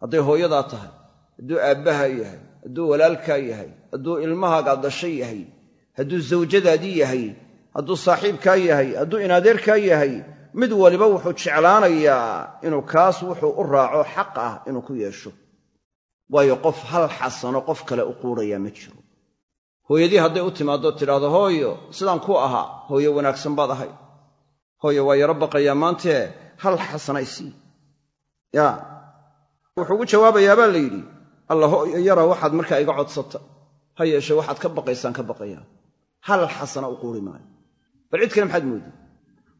Hadday hooyadaa tahay hadduu aabbaha yahay hadduu walaalkaa yahay hadduu ilmahaagaa dashay yahay hadduu zawjadaadii yahay hadduu saaxiibkaa yahay hadduu inadeerkaa yahay mid waliba wuxuu jeclaanayaa inuu kaas wuxuu u raaco xaq ah inuu ku yeesho. Waayo qof hal xasano qof kale u quudhayaa ma jiro. Hooyadii hadday u timaaddo tidhaahdo hooyo sidaan ku ahaa. Hooyo wanaagsan baad ahay. Hooyo waa yaro baqayaa maantee hal xasana isii yaa wuxuu ugu jawaabayaa baa la yidhi alla hooyo yara waxaad markaa iga codsata ha yeeshe waxaad ka baqaysaan ka baqayaa. Hal xasana u quuri maayo bal cid kale maxaad moodi?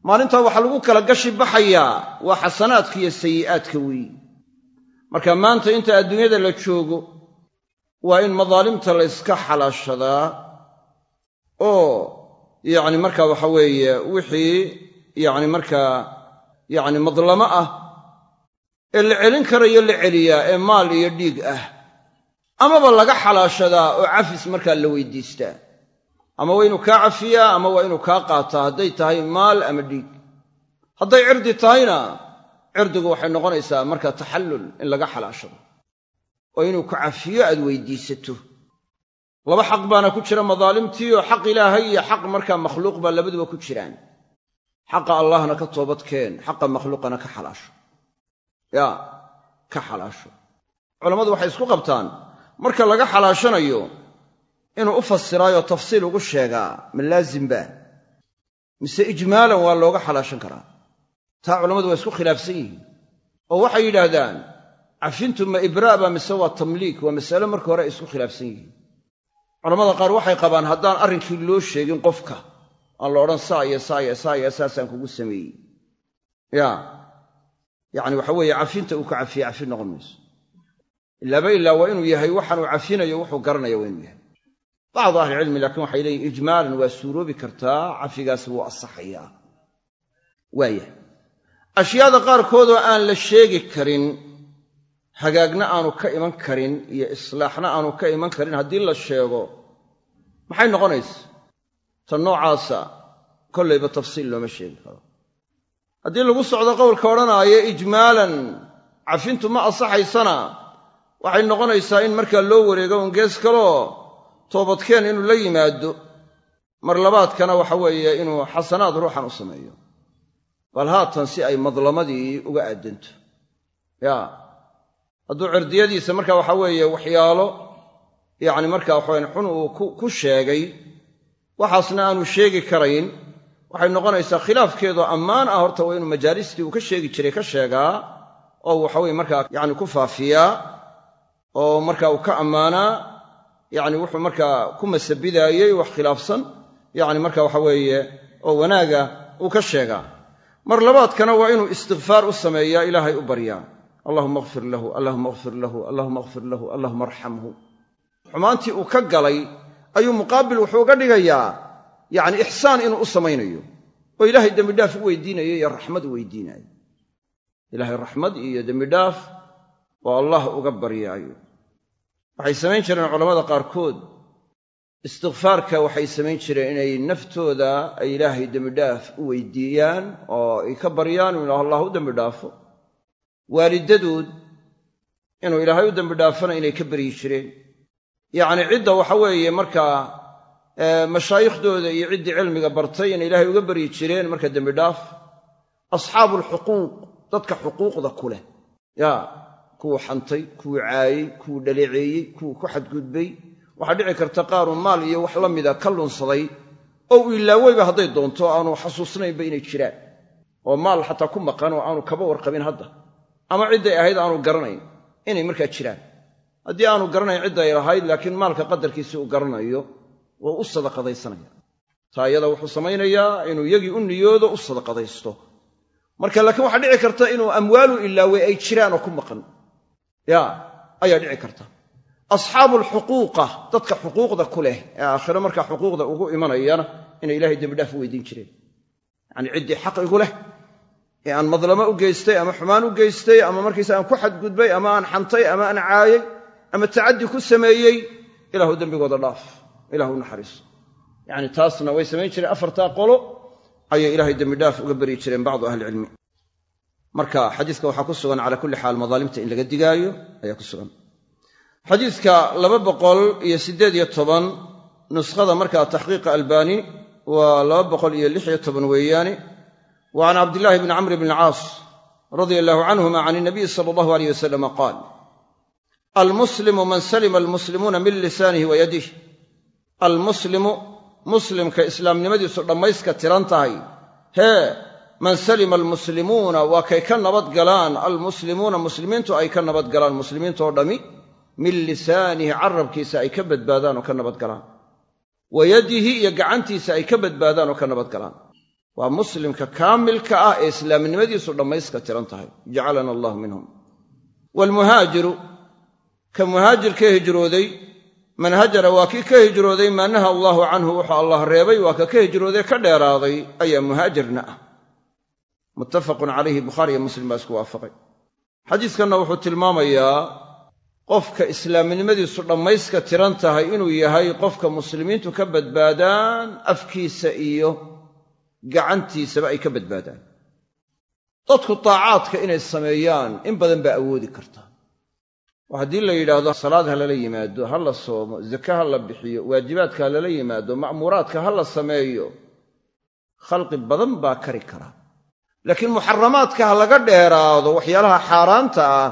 Maalintaa waxaa lagu kala gashi baxayaa waa xasanaadka iyo sayi'aadka weeyi marka maanta inta adduunyada la joogo waa in madaalimta la yska xalaashadaa oo yacni marka waxa weeye wixii yacni markaa yacni madlamo ah ee la celin karayo la celiyaa ee maal iyo dhiig ah. Amaba laga xalaashadaa oo cafis markaa la weydiistaa ama waa inuu kaa cafiyaa ama waa inuu kaa qaataa. Hadday tahay maal ama dhiig? Hadday cirdi tahayna cirdigu waxay noqonaysaa marka taxallul in laga xalaashado. Oo inuu ku cafiyo aad weydiisato. Laba xaq baana ku jira madaalimtii oo xaq ilaahay iyo xaq markaa makhluuq baa labaduba ku jiraan. Xaqa allahna ka toobadkeen xaqa makhluuqana ka xalaasho. Yaa ka xalaasho. Culammadu waxay isku qabtaan marka laga xalaashanayo inuu u fasiraayoo tafsiil ugu sheegaa ma laazimba mise ijmaalan waa looga xalaashan karaa? Taa culammadu waa isku khilaafsan yihiin. Oo waxay yidhaahdaan cafintu ma ibraaba mise waa tamliik. Waa masale marka hore ay isku khilaafsan yihiin. Culamada qaar waxay qabaan haddaan arrinkii loo sheegin qofka aan la odhan saa iyo saa iyo saa iyo saasaan kugu sameeyey. Ya yacni waxa weeye cafinta uu ka cafiye cafin noqon mayso. Ilaaba ilaa waa inuu yahay waxaanuu cafinayo wuxuu garanaya waa inuu yahay bacdu ahlicilmi laakiin waxay leeyihiin ijmaalan waa suuroobi kartaa cafigaasi wuu asaxayaa waaya ashyaada qaarkoodoo aan la sheegi karin hagaagna aanu ka iman karin iyo islaaxna aanu ka iman karin haddii la sheego maxay noqonaysa ta noocaasa kollayba tafsiil looma sheegi karo haddii lagu socdo qowlka odhanaayo ijmaalan cafintu ma asaxaysana waxay noqonaysaa in markaa loo wareego un gees toobadkeen inuu la yimaado mar labaadkana waxa weeye inuu xasanaad ruuxan u sameeyo. Bal haatan si ay madlamadii uga aadanto yaa hadduu cirdiyadiisa marka waxa weeye waxyaalo yacni markaa waxawayan xun uu ku sheegay waxaasna aanu sheegi karayn waxay noqonaysaa khilaafkeedoo ammaan ah horta waa inuu majaalistii uu ka sheegi jiray ka sheegaa oo waxaweye markaa yacni ku faafiyaa oo marka uu ka ammaanaa yacni wuxuu markaa ku masabidaayey wax khilaafsan. Yacni marka waxa weeye oo wanaaga uu ka sheegaa mar labaadkana waa inuu istikfaar u sameeyaa ilaahay u baryaa. Allahuma akfir lahu allahuma akfir lahu allahuma akfir lahu allahuma arxamhu xumaantii uu ka galay ayuu muqaabil wuxuu uga dhigayaa yacni ixsaan inuu u samaynayo. Oo ilaahay dembidhaaf u weydiinayo iyo raxmad u weydiinayo ilaahay raxmad iyo dembidhaaf oo allah uga baryaayo waxay samayn jireen culammada qaarkood. Istikfaarka waxay samayn jireen inay naftooda ay ilaahay dembidhaaf u weydiiyaan oo ay ka baryaan inuu allah u dembidhaafo waalidadood inuu ilaahay u dembidhaafana inay ka baryi jireen. Yacni cidda waxa weeye markaa mashaayiikhdooda iyo ciddii cilmiga bartay inay ilaahay uga baryi jireen marka dembidhaaf asxaabu alxuquuq dadka xuquuqda ku leh. Yaa kuwuu xantay kuwuu caayey kuwuu dhaleeceeyey kuwuu ku xadgudbay. Waxaa dhici karta qaaruu maal iyo wax la mida ka lunsaday. Oo uu ilaaweyba hadday doonto aanu xasuusnaynba inay jiraan. Oo maal xataa ku maqan oo aanu kaba warqabin hadda. Ama cidday ahayd aanu garanayn inay markaa jiraan. Haddii aanu garanayn cidday lahayd laakiin maalka qadarkiisi uu garanayo waa u sadaqadaysanaya. Taa iyada wuxuu samaynayaa inuu yagii u niyoodo u sadaqadaysto. Marka laakiin waxaa dhici karta inuu amwaalu ilaawey ay jiraan oo ku maqan ya ayaa dhici karta. Asxaabu alxuquuqa dadka xuquuqda ku leh ee aakhiro markaa xuquuqda ugu imanayana inay ilahay dembidhaaf u weydiin jireen. Yacanii ciddii xaq igu leh ee aan madlamo u geystay ama xumaan u geystay ama markiisa aan ku xadgudbay ama aan xantay ama aan caayay ama tacaddi ku sameeyey ilaahu dembigooda dhaaf ilahu naxariiso yacni taasna way samayn jireen afartaa qolo ayay ilaahay dembidhaaf uga baryi jireen bacdu ahlicilmi marka xadiiska waxaa ku sugan calaa kulli xaal madaalimta in laga digaayo ayaa ku sugan. Xadiidka laba boqol iyo siddeed iyo toban nuskhada markaa taxqiiqa albaani waa laba boqol iyo lix iyo toban weeyaane wa can cabdillaahi bni camr bni alcaas radia allahu canhuma can inabiyi sala allahu aleyh wasalama qaal almuslimu man salima almuslimuuna min lisaanihi wa yadih almuslimu muslimka islaamnimadiisu dhammayska tiran tahay. Hee man salima almuslimuuna waa kay ka nabad galaan. Almuslimuuna muslimiintu ay ka nabad galaan. Muslimiintoo dhammi min lisaanihi carabkiisa ay ka badbaadaan oo ka nabad galaan. Wa yadihi iyo gacantiisa ay ka badbaadaan oo ka nabad galaan. Waa muslimka kaamilka ah ee islaamnimadiisu dhammayska tiran tahay. Jacalana allahu minhum. Waalmuhaajiru ka muhaajirka hijrooday man hajara waa kii ka hijrooday maa naha allaahu canhu wuxuu allah reebay waa ka ka hijrooday ka dheeraaday ayaa muhaajirna ah muttafaqun calayhi bukhaari iyo muslim baa isku waafaqay. Xadiiskanna wuxuu tilmaamayaa qofka islaamnimadiisu dhammayska tiran tahay inuu yahay qofka muslimiintu ka badbaadaan afkiisa iyo gacantiisaba ay ka badbaadaan. Dadku taacaadka inay sameeyaan in badan baa awoodi karta. Oo haddii la yidhaahdo salaad ha lala yimaado ha la soomo zake ha la bixiyo waajibaadka ha lala yimaado ma'muuraadka ha la sameeyo khalqi badan baa kari kara laakiin muxaramaadka ha laga dheeraado waxyaalaha xaaraanta ah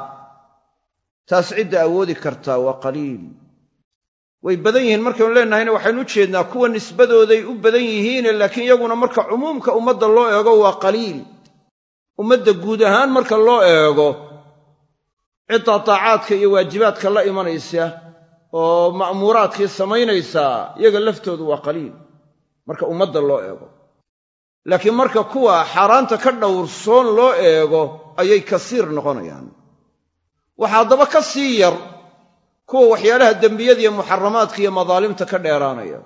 taas cidda awoodi kartaa waa qaliil. Way badan yihiin markaynu leennahayna waxaynu u jeednaa kuwa nisbadooday u badan yihiine laakiin iyaguna marka cumuumka ummadda loo eego waa qaliil. Ummadda guud ahaan marka loo eego ciddaa taacaadka iyo waajibaadka la imanaysa oo ma'muuraadkii samaynaysaa iyaga laftoodu waa qaliil. Marka ummadda loo eego laakiin marka kuwa xaaraanta ka dhowrsoon loo eego ayay kasiir noqonayaan. Waxaa haddaba ka sii yar kuwa waxyaalaha dembiyada iyo muxaramaadka iyo madaalimta ka dheeraanaya.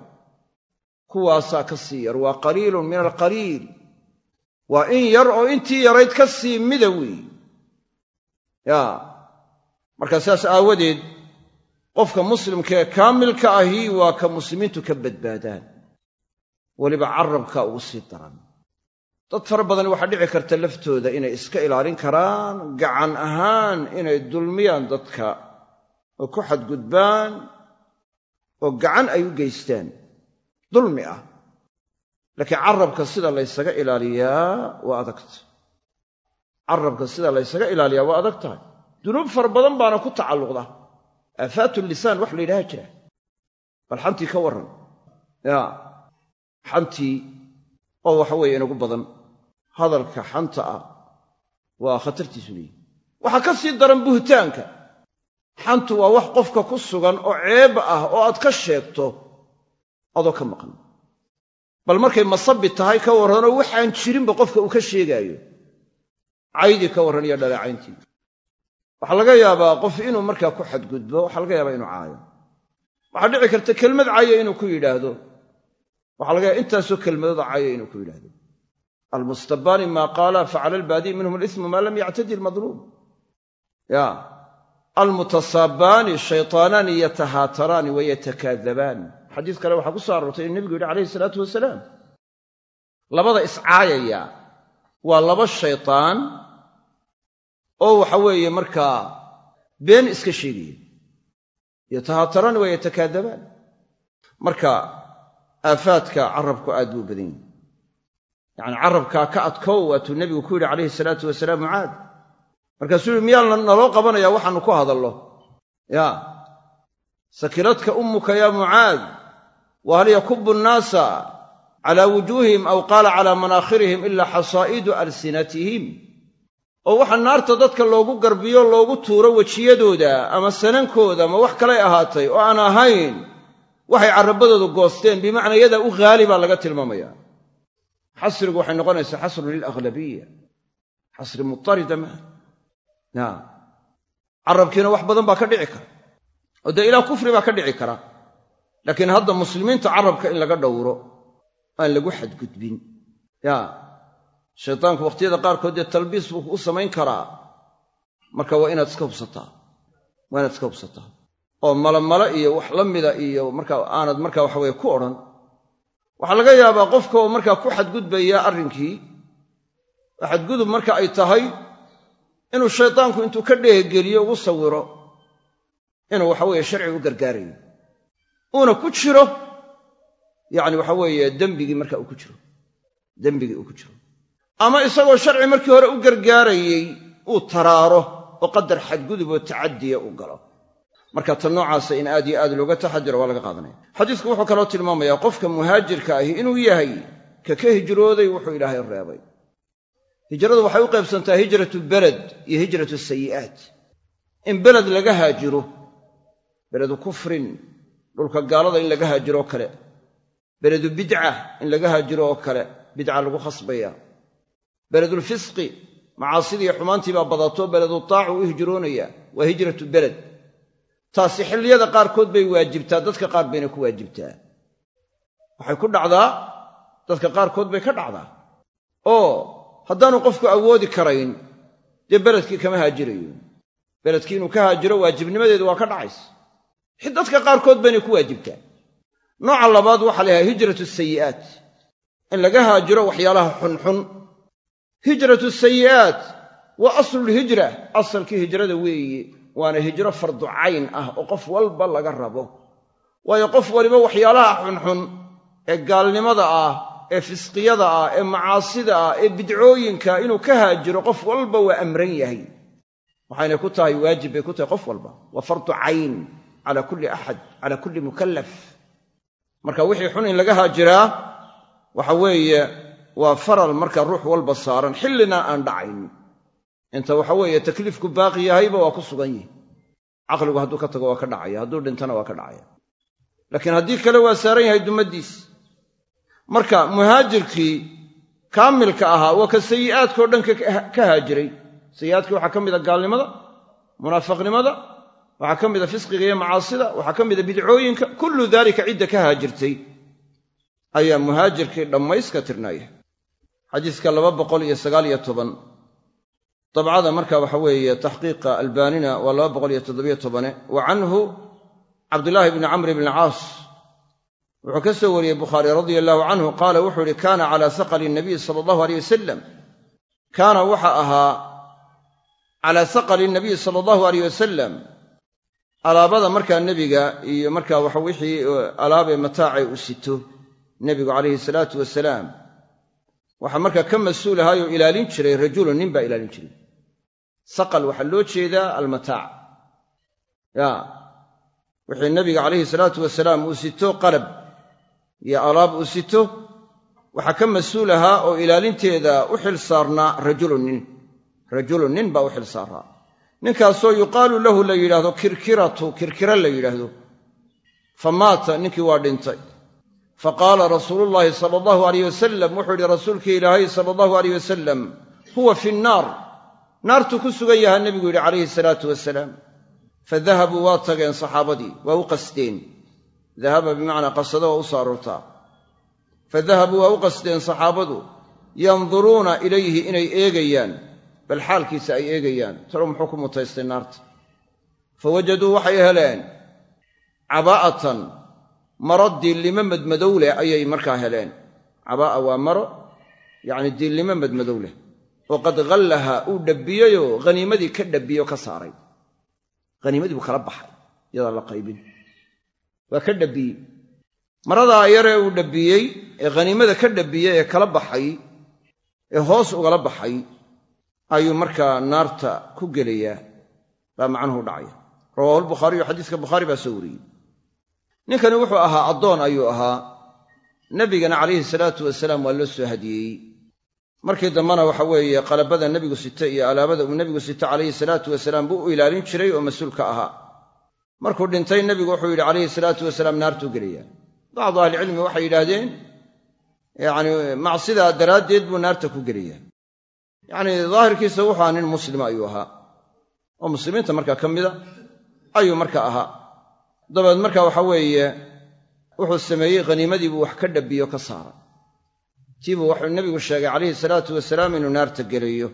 Kuwaasaa ka sii yar waa qaliilun min alqaliil. Waa in yar oo intii yarayd ka sii mida weey yaa marka saas aawadeed qofka muslimkaee kaamilka ahi waa ka muslimiintu ka badbaadaan weliba carabka ugu sii daran. Dad fara badan waxaa dhici karta laftooda inay iska ilaalin karaan gacan ahaan inay dulmiyaan dadka oo ku xadgudbaan oo gacan ay u geystaan dulmi ah. Laakiin carabka sida laysaga ilaaliyaa waa adagta carabka sida laysaga ilaaliyaa waa adag tahay. Dunuub fara badan baana ku tacalluqda. Aafaatu lisaan wax la yidhaha jira. Bal xantii ka warran. Yaa xantii oo waxa weeye inagu badan hadalka xanta ah waa khatartiisu leeyihi waxaa ka sii daran buhtaanka xantu waa wax qofka ku sugan oo ceeb ah oo aad ka sheegto adoo ka maqan. Bal markay masabi tahay ka warranoo waxaan jirinba qofka uu ka sheegaayo caydii ka warran iyo dhaleecayntii. Waxaa laga yaabaa qof inuu markaa ku xadgudbo waxaa laga yaabaa inuu caayo. Waxaa dhici karta kelmad caya inuu ku yidhaahdo waxaa laga yaaba intaasoo kelmadooda caya inuu ku yidhaahdo. Almustabaani maa qaala facala albaadi'i minhum alismu maa lam yactadi almadluum ya. Almutasaabaani shaytaanaani yatahaataraani wa yatakaadabaan xadiis kale waxaa ku soo aroortay inuu nebigu yidhi calayhi isalaatu wasalaam labada iscaayaya waa laba shaytaan oo waxa weeye markaa been iska sheegaya. Yatahaataraani wa yatakaadabaan marka aafaadka carabku aad buu badan yahi yacani carabkaa ka adkow waatuu nebigu ku yidhi calayhi salaatu wasalaam mucaad markaasuu yihi miyaa naloo qabanayaa waxaanu ku hadallo. Ya sakiradka ummuka yaa mucaad wa hal yakubu nnaasa calaa wujuuhihim aw qaala calaa manaakhirihim ilaa xasaa'idu alsinatihim. Oo waxa naarta dadka loogu garbiyo loogu tuuro wejiyadooda ama sanankooda ama wax kalay ahaatay oo aan ahayn waxay carabadooda goosteen bimacnaa yadaa u haali baa laga tilmaamaya. Xasrigu waxay noqonaysaa xasrun lilaghlabiya xasri mutarida ya carabkiina wax badan baa ka dhici kara. Oo dee ilaa kufri baa ka dhici kara. Laakiin hadda muslimiinta carabka in laga dhowro aan lagu xadgudbin. Ya. Shaytaanku wakhtiyada qaarkood dee talbiis buu u samayn karaa. Marka waa inaad iska hubsataa. Waa inaad iska hubsataa oo malamalo iyo wax la mida iyo marka aanad marka waxa weye ku odhan waxaa laga yaabaa qofka oo markaa ku xadgudbaya arrinkii oo xadgudub marka ay tahay inuu shaydaanku intuu ka dheehgeliyo ugu sawiro inuu waxa weeye sharciga u gargaarayo. Uuna ku jiro yacni waxa weeye dembigii marka uu ku jiro dembigii uu ku jiro. Ama isagoo sharci markii hore u gargaarayey uu taraaro oo qadar xadgudub oo tacadiya u galo marka tan noocaasa in aad iyo aad looga taxadiro waa laga qaadanaya. Xadiisku wuxuu kaloo tilmaamayaa qofka muhaajirka ahi inuu yahay ka ka hijrooday wuxuu ilaahay reebay. Hijradu waxay u qaybsantaa hijratu beled iyo hijratu sayi'aat. In beled laga haajiro beledu kufrin dhulka gaalada in laga haajiro oo kale. Beledu bidca in laga haajiro oo kale bidca lagu khasbaya. Beledulfisqi macaasidii iyo xumaantii baa badato beledu taacu u hijroonaya waa hijratu beled taasi xilliyada qaarkood bay waajibtaa dadka qaar bayna ku waajibtaa. Waxay ku dhacdaa dadka qaarkood bay ka dhacdaa. Oo haddaanu qofku awoodi karayn dee beledkii kama haajirayo? Beledkii inuu ka haajiro waajibnimadeedu waa ka dhacaysa. Dadka qaarkood bayna ku waajibtaa. Nooca labaad waxaa la yhaha hijratu sayi'aat. In laga haajiro waxyaalaha xunxun. Hijratu sayi'aat waa aslulhijra asalkii hijrada weeye waana hijro fardu cayn ah oo qof walba laga rabo. Waayo qof waliba waxyaalaha xunxun ee gaalnimada ah ee fisqiyada ah ee macaasida ah ee bidcooyinka inuu ka haajiro qof walba waa amran yahay. Waxayna ku tahay waajib bay ku tahay qof walba. Waa fardu cayn cala kulli axad cala kulli mukallaf. Marka wixii xun in laga haajiraa waxa weeye waa faral marka ruux walba saaran xillina aan dhacayn inta waxa weeye takliifku baaqi yahayba waa ku sugan yihi caqligu hadduu ka tago waa ka dhacaya hadduu dhintana waa ka dhacaya. Laakiin haddii kale waa saaran yahay dummaddiis marka muhaajirkii kaamilka ahaa waa ka sayi'aadkao dhan ka haajiray. Sayi'aadkii waxaa ka mida gaalnimada munaafiqnimada waxaa ka mida fisqiga iyo macaasida waxaa ka mida bidcooyinka kullu daalika cidda ka haajirtay ayaa muhaajirkii dhammayska tirnaaya xadiiska laba boqol iyo sagaal iyo toban dabcada marka waxa weeye taxqiiqa albaanina waa laba boqol iyo toddobiyo tobane wa canhu cabdulaahi bni camr bni caas. Wuxuu ka soo wariyey bukhaari radia allahu canhu qaala wuxuu ihi kaana calaa saqali nabiy sala allahu aleyh wasalam kaana waxa ahaa calaa saqali nabiy sala allahu aleyh wasalam alaabada markaa nebiga iyo markaa waxa wixii alaabee mataacay u sito nebigu calayhi salaatu wasalaam. Waxaa markaa ka mas'uul ahaayoo ilaalin jiray rajulun nin baa ilaalin jiray saqal waxaa loo jeedaa almataac. Ya wixii nebiga calayhi salaatu wasalaam uu sito qalab iyo alaab uu sito waxaa ka mas'uul ahaa oo ilaalinteeda u xil saarnaa rajulun nin. Rajulun nin baa u xil saaraa ninkaasoo yuqaalu lahu la yidhaahdo kirkiratu kirkira la yidhaahdo. Fa maata ninkii waa dhintay. Fa qaala rasuulullaahi sala allahu alayh wasalam wuxuu yidhi rasuulkii ilaahay sala allahu alayh wasalam huwa fi nnaar naartuu ku sugan yahaa nebigu yidhi calayhi salaatu wasalaam fa dahabuu waa tageen saxaabadii waa u qasdeen dahaba bimacnaa qasado waa u soo aroortaa fa dahabuu waa u qasdeen saxaabadu yanduruuna ilayhi inay eegayaan bal xaalkiisa ay eegayaan. Talo muxuu ku mutaystay naarta. Fa wajaduu waxay heleen cabaa'atan maro diillimo madmadow leh ayay markaa heleen. Cabaa'a waa maro yacni diillimo madmadow leh oo qad ghallaha uu dhabbiyeyoo haniimadii ka dhabbiyo ka saaray haniimadii buu kala baxay iyadaan la qaybin waa ka dhabbiyey maradaa yaree uu dhabbiyey ee haniimada ka dhabbiyey ee kala baxay ee hoos ugala baxay ayuu markaa naarta ku gelayaa baa macnuhu dhacaya rawaahu lbukhaariyu xadiiska bukhaari baa soo wariyey ninkani wuxuu ahaa addoon ayuu ahaa nebigana calayhi salaatu wasalaam waa loo soo hadiyeeyey markii dambena waxa weeye qalabada nebigu sita iyo alaabada uu nebigu sita calayhi salaatu wasalaam buu u ilaalin jiray oo mas'uul ka ahaa. Markuu dhintay nebigu wuxuu yidhi calayhi salaatu wasalaam naartuu gelayaa bacdu ahlicilmi waxay yidhaahdeen yacni macsidaa daraaddeed buu naarta ku gelayaa yacnii daahirkiisa wuxuu ahaa nin muslima ayuu ahaa. Oo muslimiinta markaa ka mida ayuu markaa ahaa. Dabeed marka waxa weeye wuxuu sameeyey khaniimadii buu wax ka dhabbiyo ka saaray tiibuu wuxuu nebigu sheegay calayhi salaatu wasalaam inuu naarta gelayo.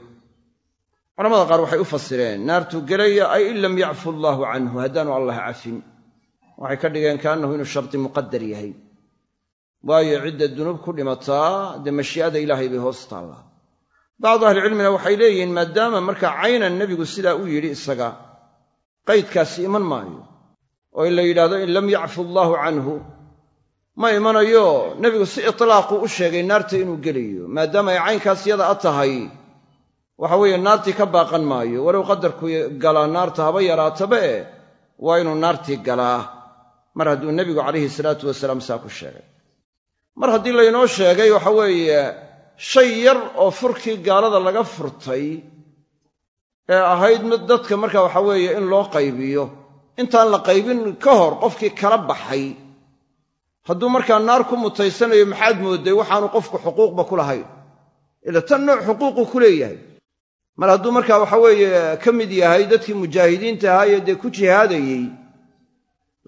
Culamada qaar waxay u fasireen naartuu gelaya ay in lam yacfu allaahu canhu haddaanu allah cafin. Waxay ka dhigeen kaannahu inuu shardi muqadar yahay. Waayo cidda dunuub ku dhimataa dee mashii'ada ilaahay bay hoos taallaa bacdu ahlicilmina waxay leeyihiin maadaama markaa caynan nebigu sidaa u yidhi isaga qaydkaasi iman maayo oo in la yidhaahdo in lam yacfu allaahu canhu ma imanayo nebigu si itlaaqu u sheegay naarta inuu gelayo maadaama ay caynkaas yada a tahay. Waxa weeye naartii ka baaqan maayo. Walow qadarku galaa naarta haba yaraataba e waa inuu naartii galaa. Mar hadduu nebigu calayhi salaatu wasalaam saa ku sheegay. Mar haddii laynoo sheegay waxa weeye shay yar oo furkii gaalada laga furtay ee ahayd mid dadka marka waxa weeye in loo qaybiyo. Intaan la qaybin ka hor qofkii kala baxay hadduu markaa naar ku mutaysanayo maxaad moodday? Waxaanu qofku xuquuqba ku lahayn. Ila tan nooc xuquuqu ku leeyahay. Mar hadduu markaa waxa weeye ka mid yahay dadkii mujaahidiinta ahaayee dee ku jihaadayey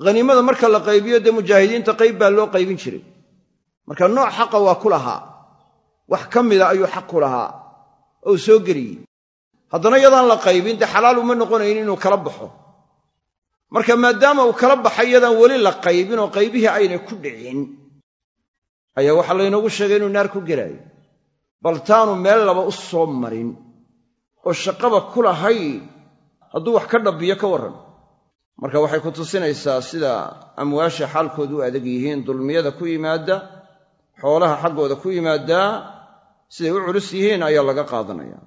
haniimada marka la qaybiyo dee mujaahidiinta qayb baa loo qaybin jiray. Marka nooc xaqa waa ku lahaa. Wax ka mida ayuu xaq ku lahaa. Oo soo geliyey haddana yadaan la qaybin dee xalaal uma noqonayn inuu kala baxo marka maadaama uu kala baxay yadaan weli la qaybin oo qaybihii aynay ku dhicin ayaa waxaa laynoogu sheegay inuu naar ku gelaayo bal taanu meel laba u soo marin oo shaqaba ku lahayn hadduu wax ka dhabbiyo ka warran. Marka waxay ku tusinaysaa sida amwaasha xaalkoodu u adag yihiin dulmiyada ku yimaadda xoolaha xaggooda ku yimaaddaa siday u culus yihiin ayaa laga qaadanaya.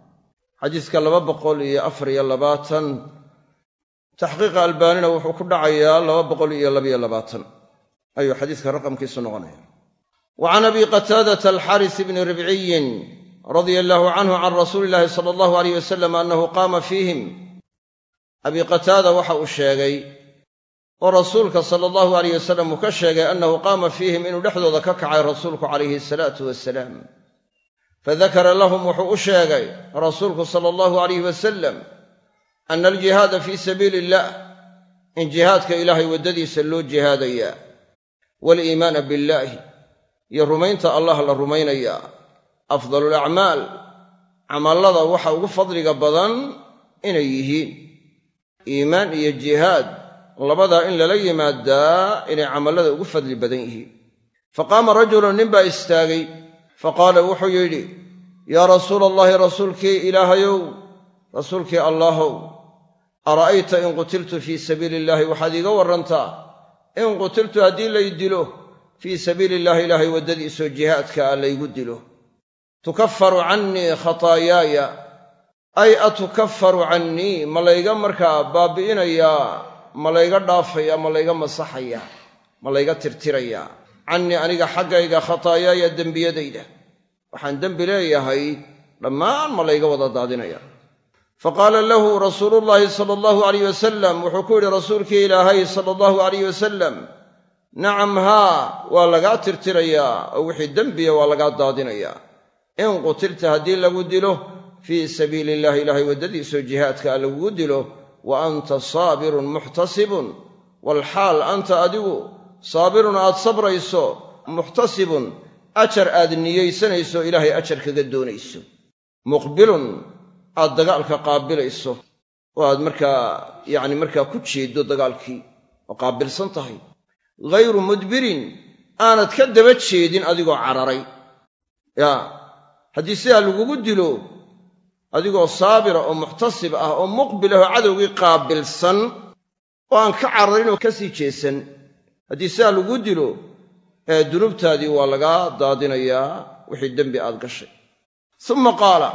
Xadiiska laba boqol iyo afar iyo labaatan taxqiiqa albaanina wuxuu ku dhacayaa laba boqol iyo labayo labaatan ayuu xadiiska raqamkiisu noqonaya wa abi qataadata alxaaris bni ribciyin radia allaahu canhu can rasuuli illaahi sala allahu aleyh wasalam annahu qaama fiihim abi qataada waxa uu sheegay oo rasuulka sala allahu aleyh wasalam uu ka sheegay annahu qaama fiihim inuu dhexdooda ka kacay rasuulku calayhi asalaatu wasalaam fadakara lahum wuxuu u sheegay rasuulku sala allahu alayh wasalam ana aljihaada fii sabiili illah in jihaadka ilaahay waddadiisa loo jihaadayaa waaliimaana billaahi iyo rumaynta allah la rumaynayaa afdalu alacmaal camallada waxa ugu fadliga badan inay yihiin iimaan iyo jihaad labadaa in lala yimaadaa inay camallada ugu fadli badan yihiin faqaama rajulun nin baa istaagay faqaala wuxuu yidhi yaa rasuula allahi rasuulkii ilaahayow rasuulkii allaahow ara'ayta in qutiltu fii sabiili illaahi waxaad iiga warrantaa in qutiltu haddii lay dilo fii sabiili illahi ilaahay waddadiisoo jihaadka ah laygu dilo. Tukaffaru cannii khataayaaya ay atukaffaru cannii ma layga markaa baabi'inayaa ma layga dhaafaya ma layga masaxaya ma layga tirtirayaa cannii aniga xaggayga khataayaaya dembiyadayda. Waxaan dembi leeyahay dhammaan ma layga wada daadinaya faqaala lahu rasuulullaahi sala allahu alayh wasalam wuxuu ku yidhi rasuulkii ilaahay sala allahu alayh wasalam nacam haa waa lagaa tirtirayaa oo wixii dembiya waa lagaa daadinayaa in qutilta haddii lagu dilo fii sabiili illahi ilaahay waddadiisoo jihaadka a lagugu dilo wa anta saabirun muxtasibun walxaal anta adigu saabirun aad sabrayso muxtasibun ajar aad niyaysanayso ilaahay ajar kaga doonayso. Muqbilun aad dagaalka qaabilayso oo aad markaa yacni markaa ku jeeddo dagaalkii oo qaabilsan tahay. Ghayru mudbirin aanad ka daba jeedin adigoo cararay. Yaa haddii sidaa lagugu dilo adigoo saabira oo muxtasib ah oo muqbil ah oo cadowgii qaabilsan oo aan ka cararin oo ka sii jeesan haddii sidaa lagu dilo ee dunuubtaadii waa lagaa daadinayaa wixii dembi aad gashay. Suma qaala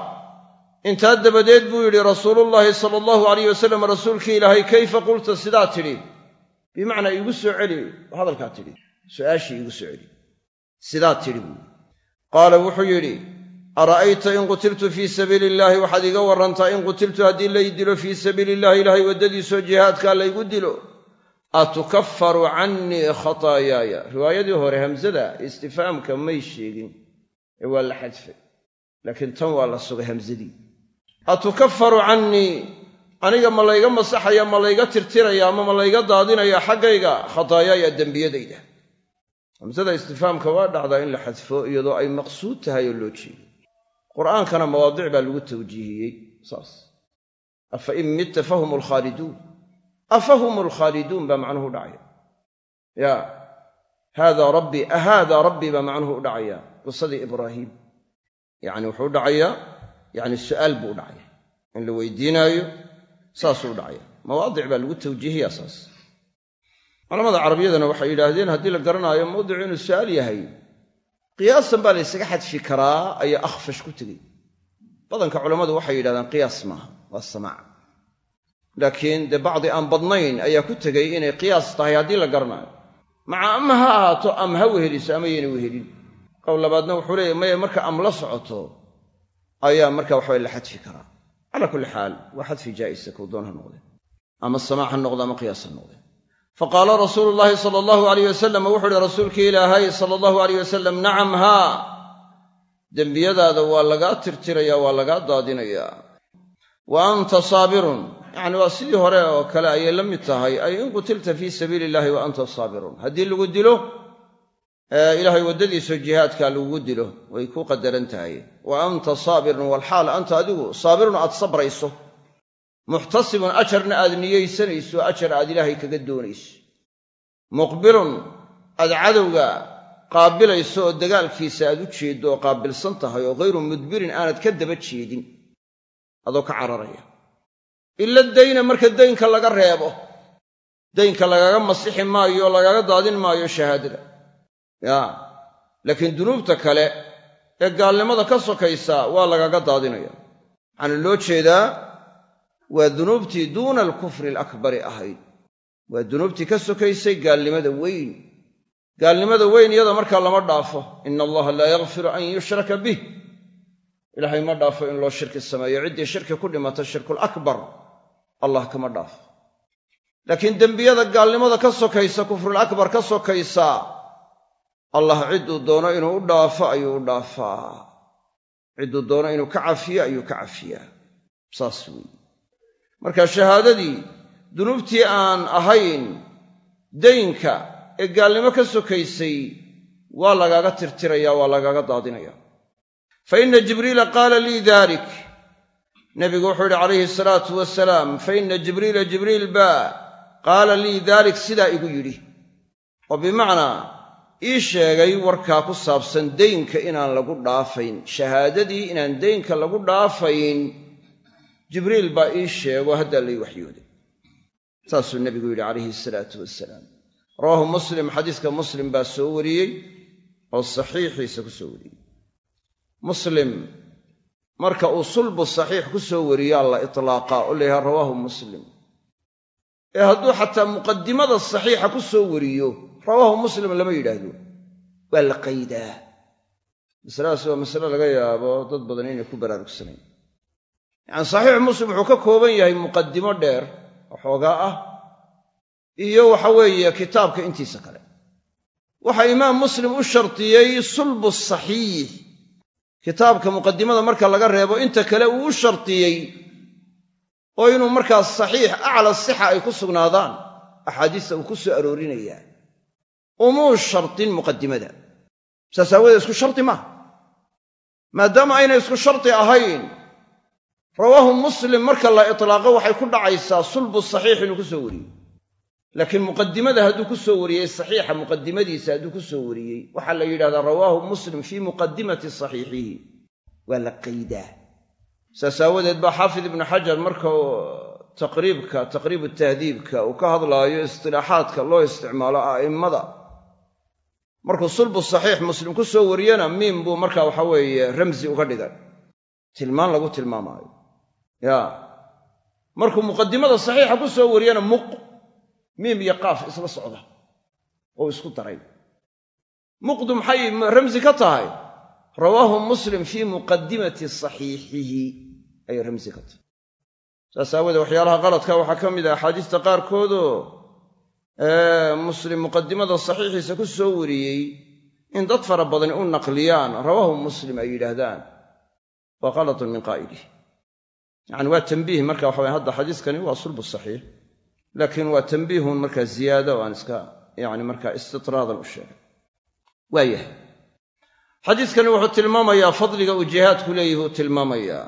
intaa dabadeed buu yidhi rasuulullaahi sala allahu alayh wasalam rasuulkii ilaahay kayfa qulta? Sidaa tidhi. Bimacnaa iigu soo celi hadalkaa tidhi. Su'aashii iigu soo celi. Sidaa tidhi buu qaala wuxuu yidhi ara'ayta in qutiltu fii sabiili illaahi waxaad iiga warrantaa in qutiltu haddii lay dilo fii sabiili illahi ilaahay waddadiisoo jihaadkaa laygu dilo. Atukaffaru cannii khataayaaya riwaayadii hore hamsada istifaamka may sheegin. Ee waa la xadfay. Laakiin tan waa la sugay hamsadii atukaffaru cannii? Aniga ma layga masaxaya ma layga tirtiraya ama ma layga daadinaya xaggayga? Khataayaaya dembiyadayda. Hamsada istifaamka waa dhacdaa in la xadfo iyadoo ay maqsuud tahay oo loo jeedo. Qur'aankana mawaadic baa lagu tawjiihiyey. Saas. Afa in mitta fahum alkhaaliduun afahum alkhaaliduun baa macnuhu dhacaya. Ya haada rabbii ahaada rabbii baa macnuhu u dhacaya. Qisadii ibraahiim yacni wuxuu dhacayaa yacni su'aal buu u dhacaya in la weydiinaayo saasuu u dhacaya mawaadic baa lagu tawjiihiyaa saas. Culamada carabiyadana waxay yidhaahdeen haddii la garanaayo mawdicu inuu su'aal yahay qiyaasan baa la ysaga xadfi karaa ayaa akhfash ku tegey. Badanka culammadu waxay yidhahdaan qiyaas maaha waa samaac. Laakiin dee bacdi aan badnayn ayaa ku tegey inay qiyaas tahay haddii la garanaayo maca ama ha ahaato am ha weheliso ama yayna wehelin. Qowl labaadna wuxuu leeyahy maya marka am la socoto ayaa marka waxabay la xadfi karaa. Calaa kulli xaal waa xadfi jaa'isa kuu doon ha noqdee ama samaac ha noqde ama qiyaas ha noqde faqaala rasuulu llaahi sala allahu alayh wasalam wuxuu uhi rasuulkii ilaahay sala allahu alayh wasalam nacam haa dembiyadaada waa lagaa tirtirayaa waa lagaa daadinayaa. Wa anta saabirun. Yacni waa sidii hore oo kale ayay la mid tahay. Ay in qutilta fii sabiili illahi wa anta saabirun. Haddii lagu dilo ilaahay waddadiiso jihaadkaa lagugu dilo way ku qadaran tahay. Wa anta saabirun walxaal anta adigu saabirun aad sabrayso. Muxtasibun ajarna aad niyaysanayso ajar aad ilaahay kaga doonayso. Muqbilun aad cadowga qaabilayso oo dagaalkiisa aad u jeeddo oo qaabilsan tahay oo ghayru mudbirin aanad ka daba jeedin. Adoo ka cararaya. Ila dayna marka daynka laga reebo. Daynka lagaga masixi maayo lagaga daadin maayo shahaadada ya laakiin dunuubta kale ee gaalnimada ka sokaysa waa lagaga daadinaya waxaana loo jeedaa waa dunuubtii duuna alkufri alakbari ahayd. Waa dunuubtii ka sokaysay gaalnimada weyn. Gaalnimada weyn iyada markaa lama dhaafo. Ina allaha laa yakfiru an yushraka bih. Ilaahay ma dhaafo in loo shirki sameeyo. Ciddii shirki ku dhimata shirkul akbar allah kama dhaafo. Laakiin dembiyada gaalnimada ka sokaysa kufrul akbar ka sokaysa allah cidduu doono inuu u dhaafo ayuu u dhaafaa. Cidduu doono inuu ka cafiyo ayuu ka cafiyaa. Saas weeye. Marka shahaadadii dunuubtii aan ahayn daynka ee gaalnimo ka sokaysay waa lagaaga tirtiraya waa lagaaga daadinaya fa inna jibriila qaala lii dalik nebigu wuxuu yidhi calayhi salaatu wasalaam fa inna jibriila jibriil baa qaala lii daalik sidaa igu yidhi. Oo bimacnaa ii sheegay warkaa ku saabsan deynka inaan lagu dhaafayn shahaadadii inaan deynka lagu dhaafayn. Jibriil baa ii sheego haddaa lay waxyooday saasuu nebigu yidhi calayhi salaatu wasalaam rawaahu muslim xadiiska muslim baa soo wariyey oo saxiixiisa ku soo wariyey. Muslim marka uu sulbu saxiix ku soo wariyaa la itlaaqaa oo layahaa rawaahu muslim. Ee hadduu xataa muqadimada saxiixa ku soo wariyo rawaahu muslim lama yidhaahdo. Waa la qaydaa. Masaladaas waa masale laga yaabo dad badan inay ku baraarugsanayn. Yacani saxiixu muslim wuxuu ka kooban yahay muqadimo dheer oo xoogaa ah iyo waxa weeye kitaabka intiisa kale. Waxa imaam muslim u shardiyey sulbu saxiix. Kitaabka muqadimada marka laga reebo inta kale uu u shardiyey oo inuu markaas saxiix acla sixa ay ku sugnaadaan axaadiista uu ku soo aroorinayaa umuu shardin muqadimada saas aawadeed isku shardi maaha maadaama aynay isku shardi ahayn rawaahu muslim marka la itlaaqo waxay ku dhacaysaa sulbu saxiix inuu ku soo wariyey. Laakiin muqadimada hadduu ku soo wariyey saxiixa muqadimadiisa hadduu ku soo wariyey waxaa la yidhahdaa rawaahu muslim fii muqadimati saxiixihi. Waa la qaydaa. Saas aawadeed baa xaafid ibnu xajar marka taqriibka taqriibu tahdiibka uu ka hadlaayo istilaaxaadka loo isticmaalo a'immada markuu sulbu saxiix muslim ku soo wariyana miim buu marka waxa weeye ramsi uga dhigay tilmaan lagu tilmaamaayo. Ya. Markuu muqadimada saxiixa ku soo wariyana muq miim iyo qaaf isla socda oo isku daray muqdu maxay ramsi ka tahay? Rawaahu muslim fii muqadimati saxiixihi ayay ramsi ka tahay. Saas aawoodee waxyaalaha qaladka waxaa ka mid ah axaadiista qaarkoodoo muslim muqadimada saxiixiisa ku soo wariyey in dad fara badani u naqliyaan rawaahu muslim ay yidhaahdaan. Waa qalatun min qaa'ilih yacani waa tambiih marka waxa waya hadda xadiiskani waa sulbu saxiix. Laakiin waa tambiihun markaa ziyaada oo aan iska yani markaa istitraadan u sheegay. Waayahay xadiiskani wuxuu tilmaamayaa fadliga uu jihaadku leeyihi uu tilmaamayaa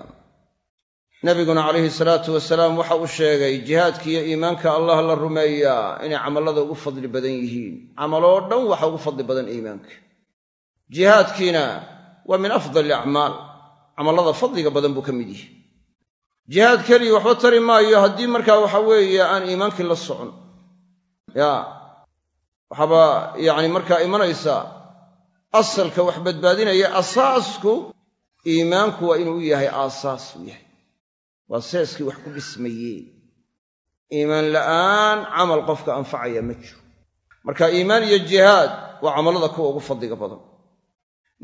nabiguna calayhi salaatu wasalaam waxa uu sheegay jihaadka iyo iimaanka allah la rumeeyaa inay camallada ugu fadli badan yihiin. Camaloo dhan waxa ugu fadli badan iimaanka. Jihaadkiina waa min afdali acmaal. Camallada fadliga badan buu ka mid yihi jihaad keliya waxba tari maayo haddii markaa waxa weeye aan iimaankii la socon. Ya waxaaba yacni markaa imanaysaa asalka wax badbaadinaya asaasku iimaanku waa inuu yahay aasaas u yahay waa seeskii wax ku dhismayeen iimaan la'aan camal qofka anfacaya ma jiro. Marka iimaan iyo jihaad waa camallada kuwa ugu fadliga badan.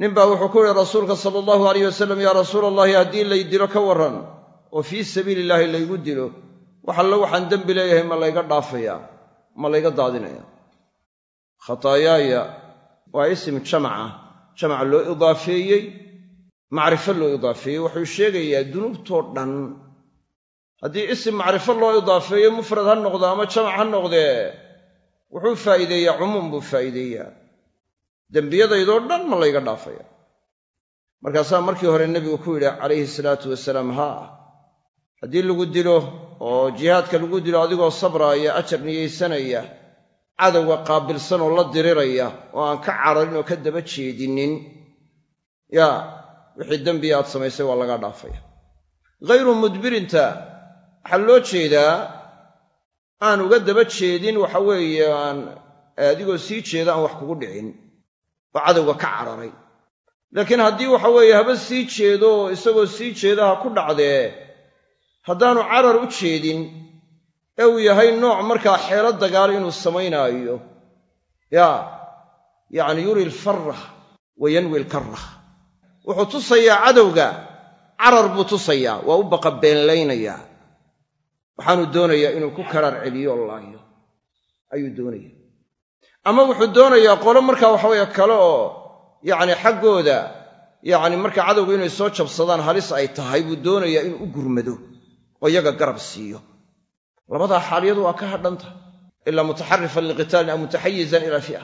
Ninbaa wuxuu ku yihi rasuulka sala allahu alayh wasalam yaa rasuula allahi haddii lay dilo ka warran oo fii sabiili illaahi laygu dilo wax allo waxaan dembi leeyahay ma layga dhaafayaa ma layga daadinaya. Khataayaaya waa isim jamaca jamaca loo idaafeeyey macrifo loo idaafeeyey. Wuxuu sheegayaa dunuubtoo dhan haddii isim macrifo loo idaafeeyo mufrad ha noqdo ama jamac ha noqdee wuxuu faa'iideeyaa cumuum buu faa'iideeyaa. Dembiyadaydoo dhan ma layga dhaafaya. Markaasaa markii hore nebigu ku yidhi calayhi salaatu wasalaam haa haddii lagu dilo oo jihaadka lagu dilo adigoo sabraaya ajar niyaysanaya cadowga qaabilsan oo la diriraya oo aan ka cararin oo ka daba jeedinin yaa wixii dembiya aad samaysay waa lagaa dhaafaya. Ghayru mudbirinta waxaa loo jeedaa aan uga daba jeedin waxa weeye aan adigoo sii jeeda aan wax kugu dhicin oo cadowga ka cararay. Laakiin haddii waxa weeye haba sii jeedo oo isagoo sii jeeda ha ku dhacdee haddaanu carar u jeedin ee uu yahay nooc markaa xeelo dagaal inuu samaynaayo. Yaa yacni yuri alfarah wa yanwi alkarah wuxuu tusayaa cadowga carar buu tusayaa waa u baqa waxaanu doonayaa inuu ku karaar celiyo laayo ayuu doonaya. Ama wuxuu doonayaa qolo markaa waxaweeye kale oo yacni xaggooda yacni marka cadowga inay soo jabsadaan halis ay tahay buu doonayaa inuu u gurmado oo iyaga garab siiyo. Labadaa xaaliyadu waa ka hadhanta. Ilaa mutaxarifan liqitaalin aw mutaxayizan ilaa fi'a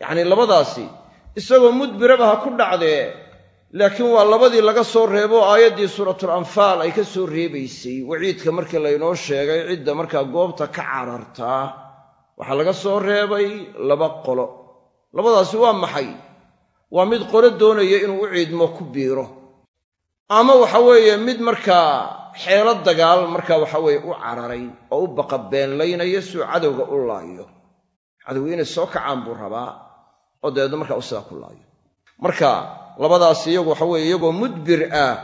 yacnii labadaasi isagoo mudbiraba ha ku dhacdee laakiin waa labadii laga soo reebo aayaddii suuratul anfaal ay ka soo reebaysay. Waciidka markii laynoo sheegay cidda markaa goobta ka carartaa waxaa laga soo reebay laba qolo. Labadaasi waa maxay? Waa mid qolo doonaya inuu u ciidmo ku biiro. Ama waxa weeye mid markaa xeelo dagaal markaa waxa weeye u cararay oo u baqabeenlaynaya suu cadowga u laayo. Cadowga inay soo kacaan buu rabaa oo dabeedna markaa u sidaa ku laayo. Marka labadaas iyagu waxa weeye iyagoo mudbir ah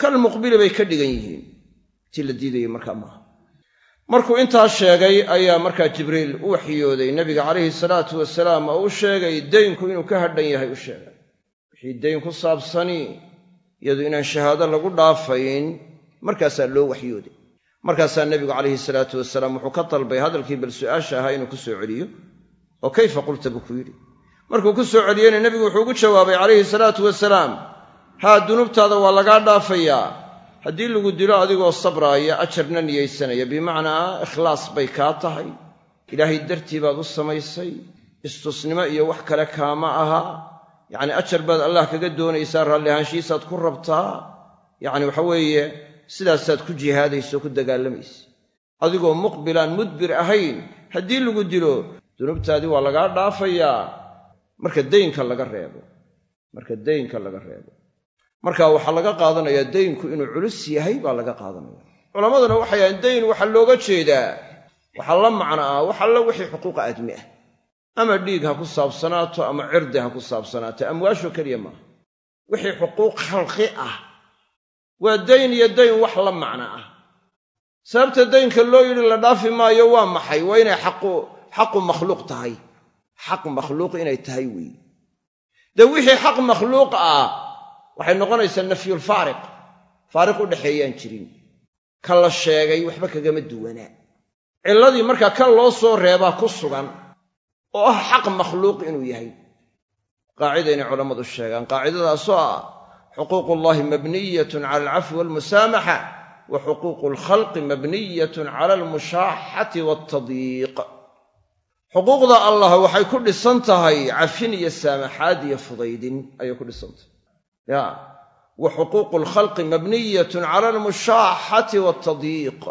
kal muqbili bay ka dhigan yihiin. Tii la diidayay markaa maaha. Markuu intaa sheegay ayaa markaa jibriil u waxyooday nebiga calayhi salaatu wasalaam oo u sheegay daynku inuu ka hadhan yahay u sheegay. Wixii dayn ku saabsani iyadu inaan shahaado lagu dhaafayn markaasaa loo waxyooday. Markaasaa nebigu calayhi salaatu wasalaam wuxuu ka dalbay hadalkii bal su'aasha ahaa inuu ku soo celiyo oo kayfa qulta? buu ku yidhi markuu ku soo celiyeyna nebigu wuxuu ugu jawaabay calayhi salaatu wasalaam haa dunuubtaada waa lagaa dhaafayaa haddii lagu dilo adigoo sabraaya ajarna niyaysanaya. Bimacnaa ikhlaas bay kaa tahay. Ilaahay dartii baad u samaysay. Istusnimo iyo wax kale kaama aha. Yacni ajar baad allah kaga doonaysaa raalli ahaanshihiisaad ku rabtaa. Yacni waxa weeye sidaasaad ku jihaadaysa oo ku dagaalamaysa adigoo muqbilaan mudbir ahayn haddii lagu dilo dunuubtaadii waa lagaa dhaafayaa marka daynka laga reebo. Marka daynka laga reebo. Marka waxaa laga qaadanayaa daynku inuu culus yahay baa laga qaadanaya. Culammaduna waxay ahayn dayn waxaa looga jeedaa. Waxaa la macno ah wax alla wixii xuquuqa aadmi ah. Ama dhiig ha ku saabsanaato ama cirdi ha ku saabsanaato amwaasho keliya maaha wixii xuquuq khalqi ah. Waa dayn iyo dayn wax la macno ah. Sababta daynka loo yidhi la dhaafi maayo waa maxay? Waa inay xaqu makhluuq tahay xaq makhluuq inay tahay weeye dee wixii xaq makhluuq ah waxay noqonaysaa nafyulfaariq faariq. U dhexeeyaan jirin. Ka la sheegay waxba kagama duwanaa. Cilladii markaa kan loo soo reebaa ku sugan oo ah xaq makhluuq inuu yahay. Qaacida inay culammadu sheegaan. Qaacidadaasoo ah xuquuqullaahi mabniyatun cala alcafwi walmusaamaxa wa xuquuqu alkhalqi mabniyatun cala almushaaxati waaltadyiiq xuquuqda allah waxay ku dhisan tahay cafin iyo saamaxaad iyo fudaydin ayay ku dhisan tahay. Ya wa xuquuqu alkhalqi mabniyatun cala almushaaxati waaltadyiiq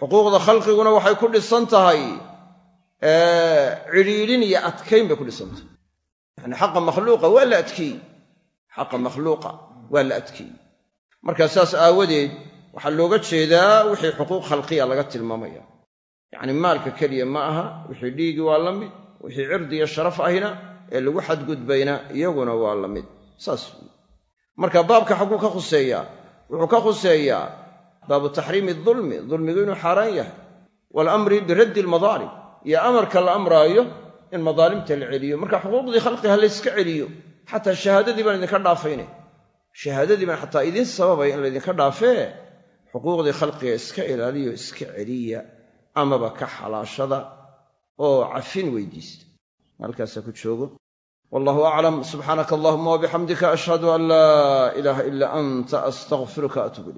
xuquuqda khalqiguna waxay ku dhisan tahay cidhiidhin iyo adkayn bay ku dhisan tahay. Yacni xaqa makhluuqa waa la adkeeyey. Xaqa makhluuqa waa la adkeeyey. Marka saas aawadeed waxaa looga jeedaa wixii xuquuq khalqiya laga tilmaamaya yacni maalka keliya ma aha wixii dhiigi waa la mid wixii cirdi iyo sharaf ahina ee lagu xadgudbayna iyaguna waa la mid. Saas marka baabka xagguu ka khuseeyaa wuxuu ka khuseeyaa baabu taxriimi dulmi dulmigu inuu xaaraan yahay. Waalamri biraddi almadaalim iyo amarka la amraayo in madaalimta la celiyo. Marka xuquuqdii khalqiha layska celiyo xataa shahaadadii baan idinka dhaafaynay shahaadadii baan xataa idiin sababaya in laydinka dhaafee xuquuqdii khalqiga iska ilaaliyo iska celiya amaba ka xalaashada oo cafin weydiista halkaasaa ku joogo. Wallahu aclam subxaanaka allahuma wabixamdika ashhadu an laa ilaaha ilaa anta astaqfiruka atuub ilayk